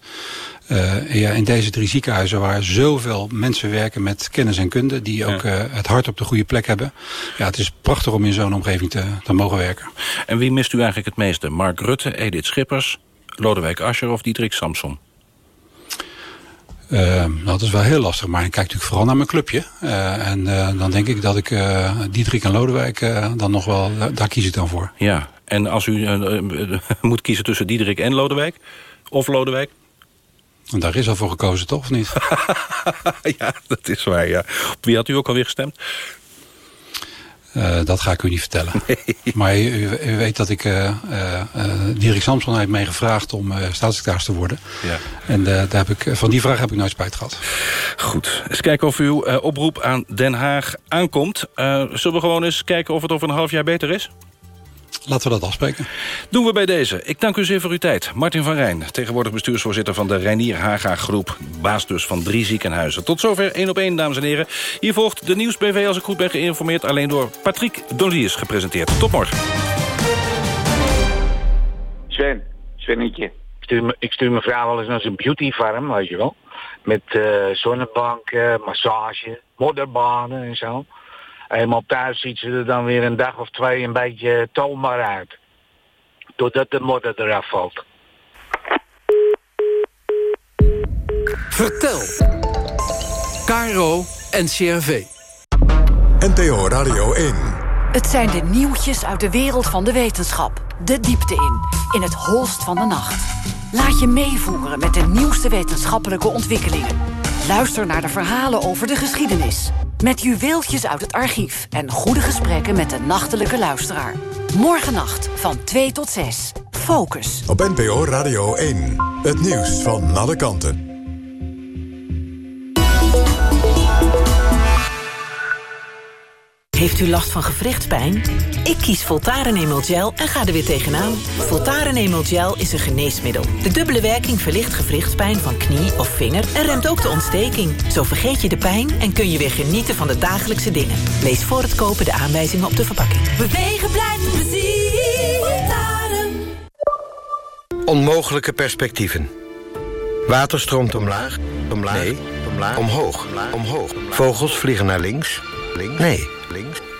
ja, in deze drie ziekenhuizen waar zoveel mensen werken met kennis en kunde. Die ook ja. het hart op de goede plek hebben. Ja, het is prachtig om in zo'n omgeving te, te mogen werken. En wie mist u eigenlijk het meeste? Mark Rutte, Edith Schippers, Lodewijk Asscher of Diederik Samson? Uh, dat is wel heel lastig, maar ik kijk natuurlijk vooral naar mijn clubje. Uh, en uh, dan denk ik dat ik Diederik en Lodewijk dan nog wel, daar kies ik dan voor. Ja, en als u moet kiezen tussen Diederik en Lodewijk, of Lodewijk? En daar is al voor gekozen, toch, of niet? ja, dat is waar, ja. Op wie had u ook alweer gestemd? Uh, dat ga ik u niet vertellen. Nee. Maar u, u, weet dat ik... Uh, uh, Dirk Samson heeft mij gevraagd om staatssecretaris te worden. Ja. En daar heb ik, van die vraag heb ik nooit spijt gehad. Goed. Eens kijken of uw oproep aan Den Haag aankomt. zullen we gewoon eens kijken of het over een half jaar beter is? Laten we dat afspreken. Doen we bij deze. Ik dank u zeer voor uw tijd. Martin van Rijn, tegenwoordig bestuursvoorzitter van de Reinier Haga Groep. Baas dus van drie ziekenhuizen. Tot zover één op één, dames en heren. Hier volgt de Nieuws-BV, als ik goed ben geïnformeerd... alleen door Patrick Donliers gepresenteerd. Tot morgen. Sven, Svennetje. Ik stuur, ik stuur mijn vrouw wel eens naar zijn beauty farm, weet je wel. Met uh, zonnebanken, massage, modderbanen en zo. Eenmaal thuis ziet ze er dan weer een dag of twee een beetje toonbaar uit. Totdat de modder eraf valt. Vertel. Caro en CRV. NTO Radio 1. Het zijn de nieuwtjes uit de wereld van de wetenschap. De diepte in, in het holst van de nacht. Laat je meevoeren met de nieuwste wetenschappelijke ontwikkelingen. Luister naar de verhalen over de geschiedenis. Met juweeltjes uit het archief en goede gesprekken met de nachtelijke luisteraar. Morgennacht van 2 tot 6. Focus. Op NPO Radio 1. Het nieuws van alle kanten. Heeft u last van gewrichtspijn? Ik kies Voltaren Emel Gel en ga er weer tegenaan. Voltaren Emel Gel is een geneesmiddel. De dubbele werking verlicht gewrichtspijn van knie of vinger... en remt ook de ontsteking. Zo vergeet je de pijn en kun je weer genieten van de dagelijkse dingen. Lees voor het kopen de aanwijzingen op de verpakking. Bewegen blijft plezier. Voltaren. Onmogelijke perspectieven. Water stroomt omlaag, omlaag, nee, omlaag, omhoog, omhoog. Vogels vliegen naar links, links, nee,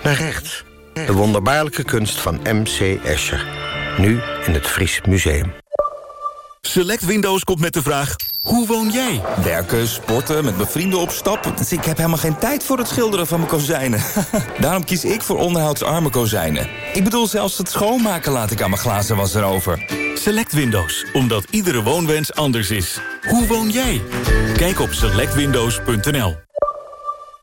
naar rechts. De wonderbaarlijke kunst van M.C. Escher. Nu in het Fries Museum. Select Windows komt met de vraag, hoe woon jij? Werken, sporten, met mijn vrienden op stap. Dus ik heb helemaal geen tijd voor het schilderen van mijn kozijnen. Daarom kies ik voor onderhoudsarme kozijnen. Ik bedoel, zelfs het schoonmaken laat ik aan mijn glazen was erover. Select Windows, omdat iedere woonwens anders is. Hoe woon jij? Kijk op selectwindows.nl.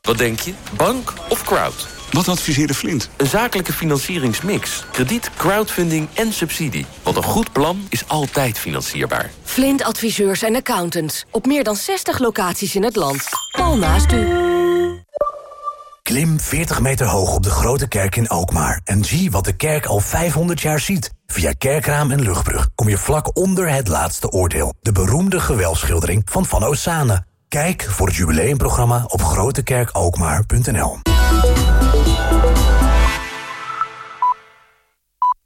Wat denk je? Bank of crowd? Wat adviseerde Flint? Een zakelijke financieringsmix. Krediet, crowdfunding en subsidie. Want een goed plan is altijd financierbaar. Flint adviseurs en accountants. Op meer dan 60 locaties in het land. Al naast u. Klim 40 meter hoog op de Grote Kerk in Alkmaar... en zie wat de kerk al 500 jaar ziet. Via Kerkraam en Luchtbrug kom je vlak onder het laatste oordeel. De beroemde gewelfschildering van Van Osane. Kijk voor het jubileumprogramma op grotekerkalkmaar.nl.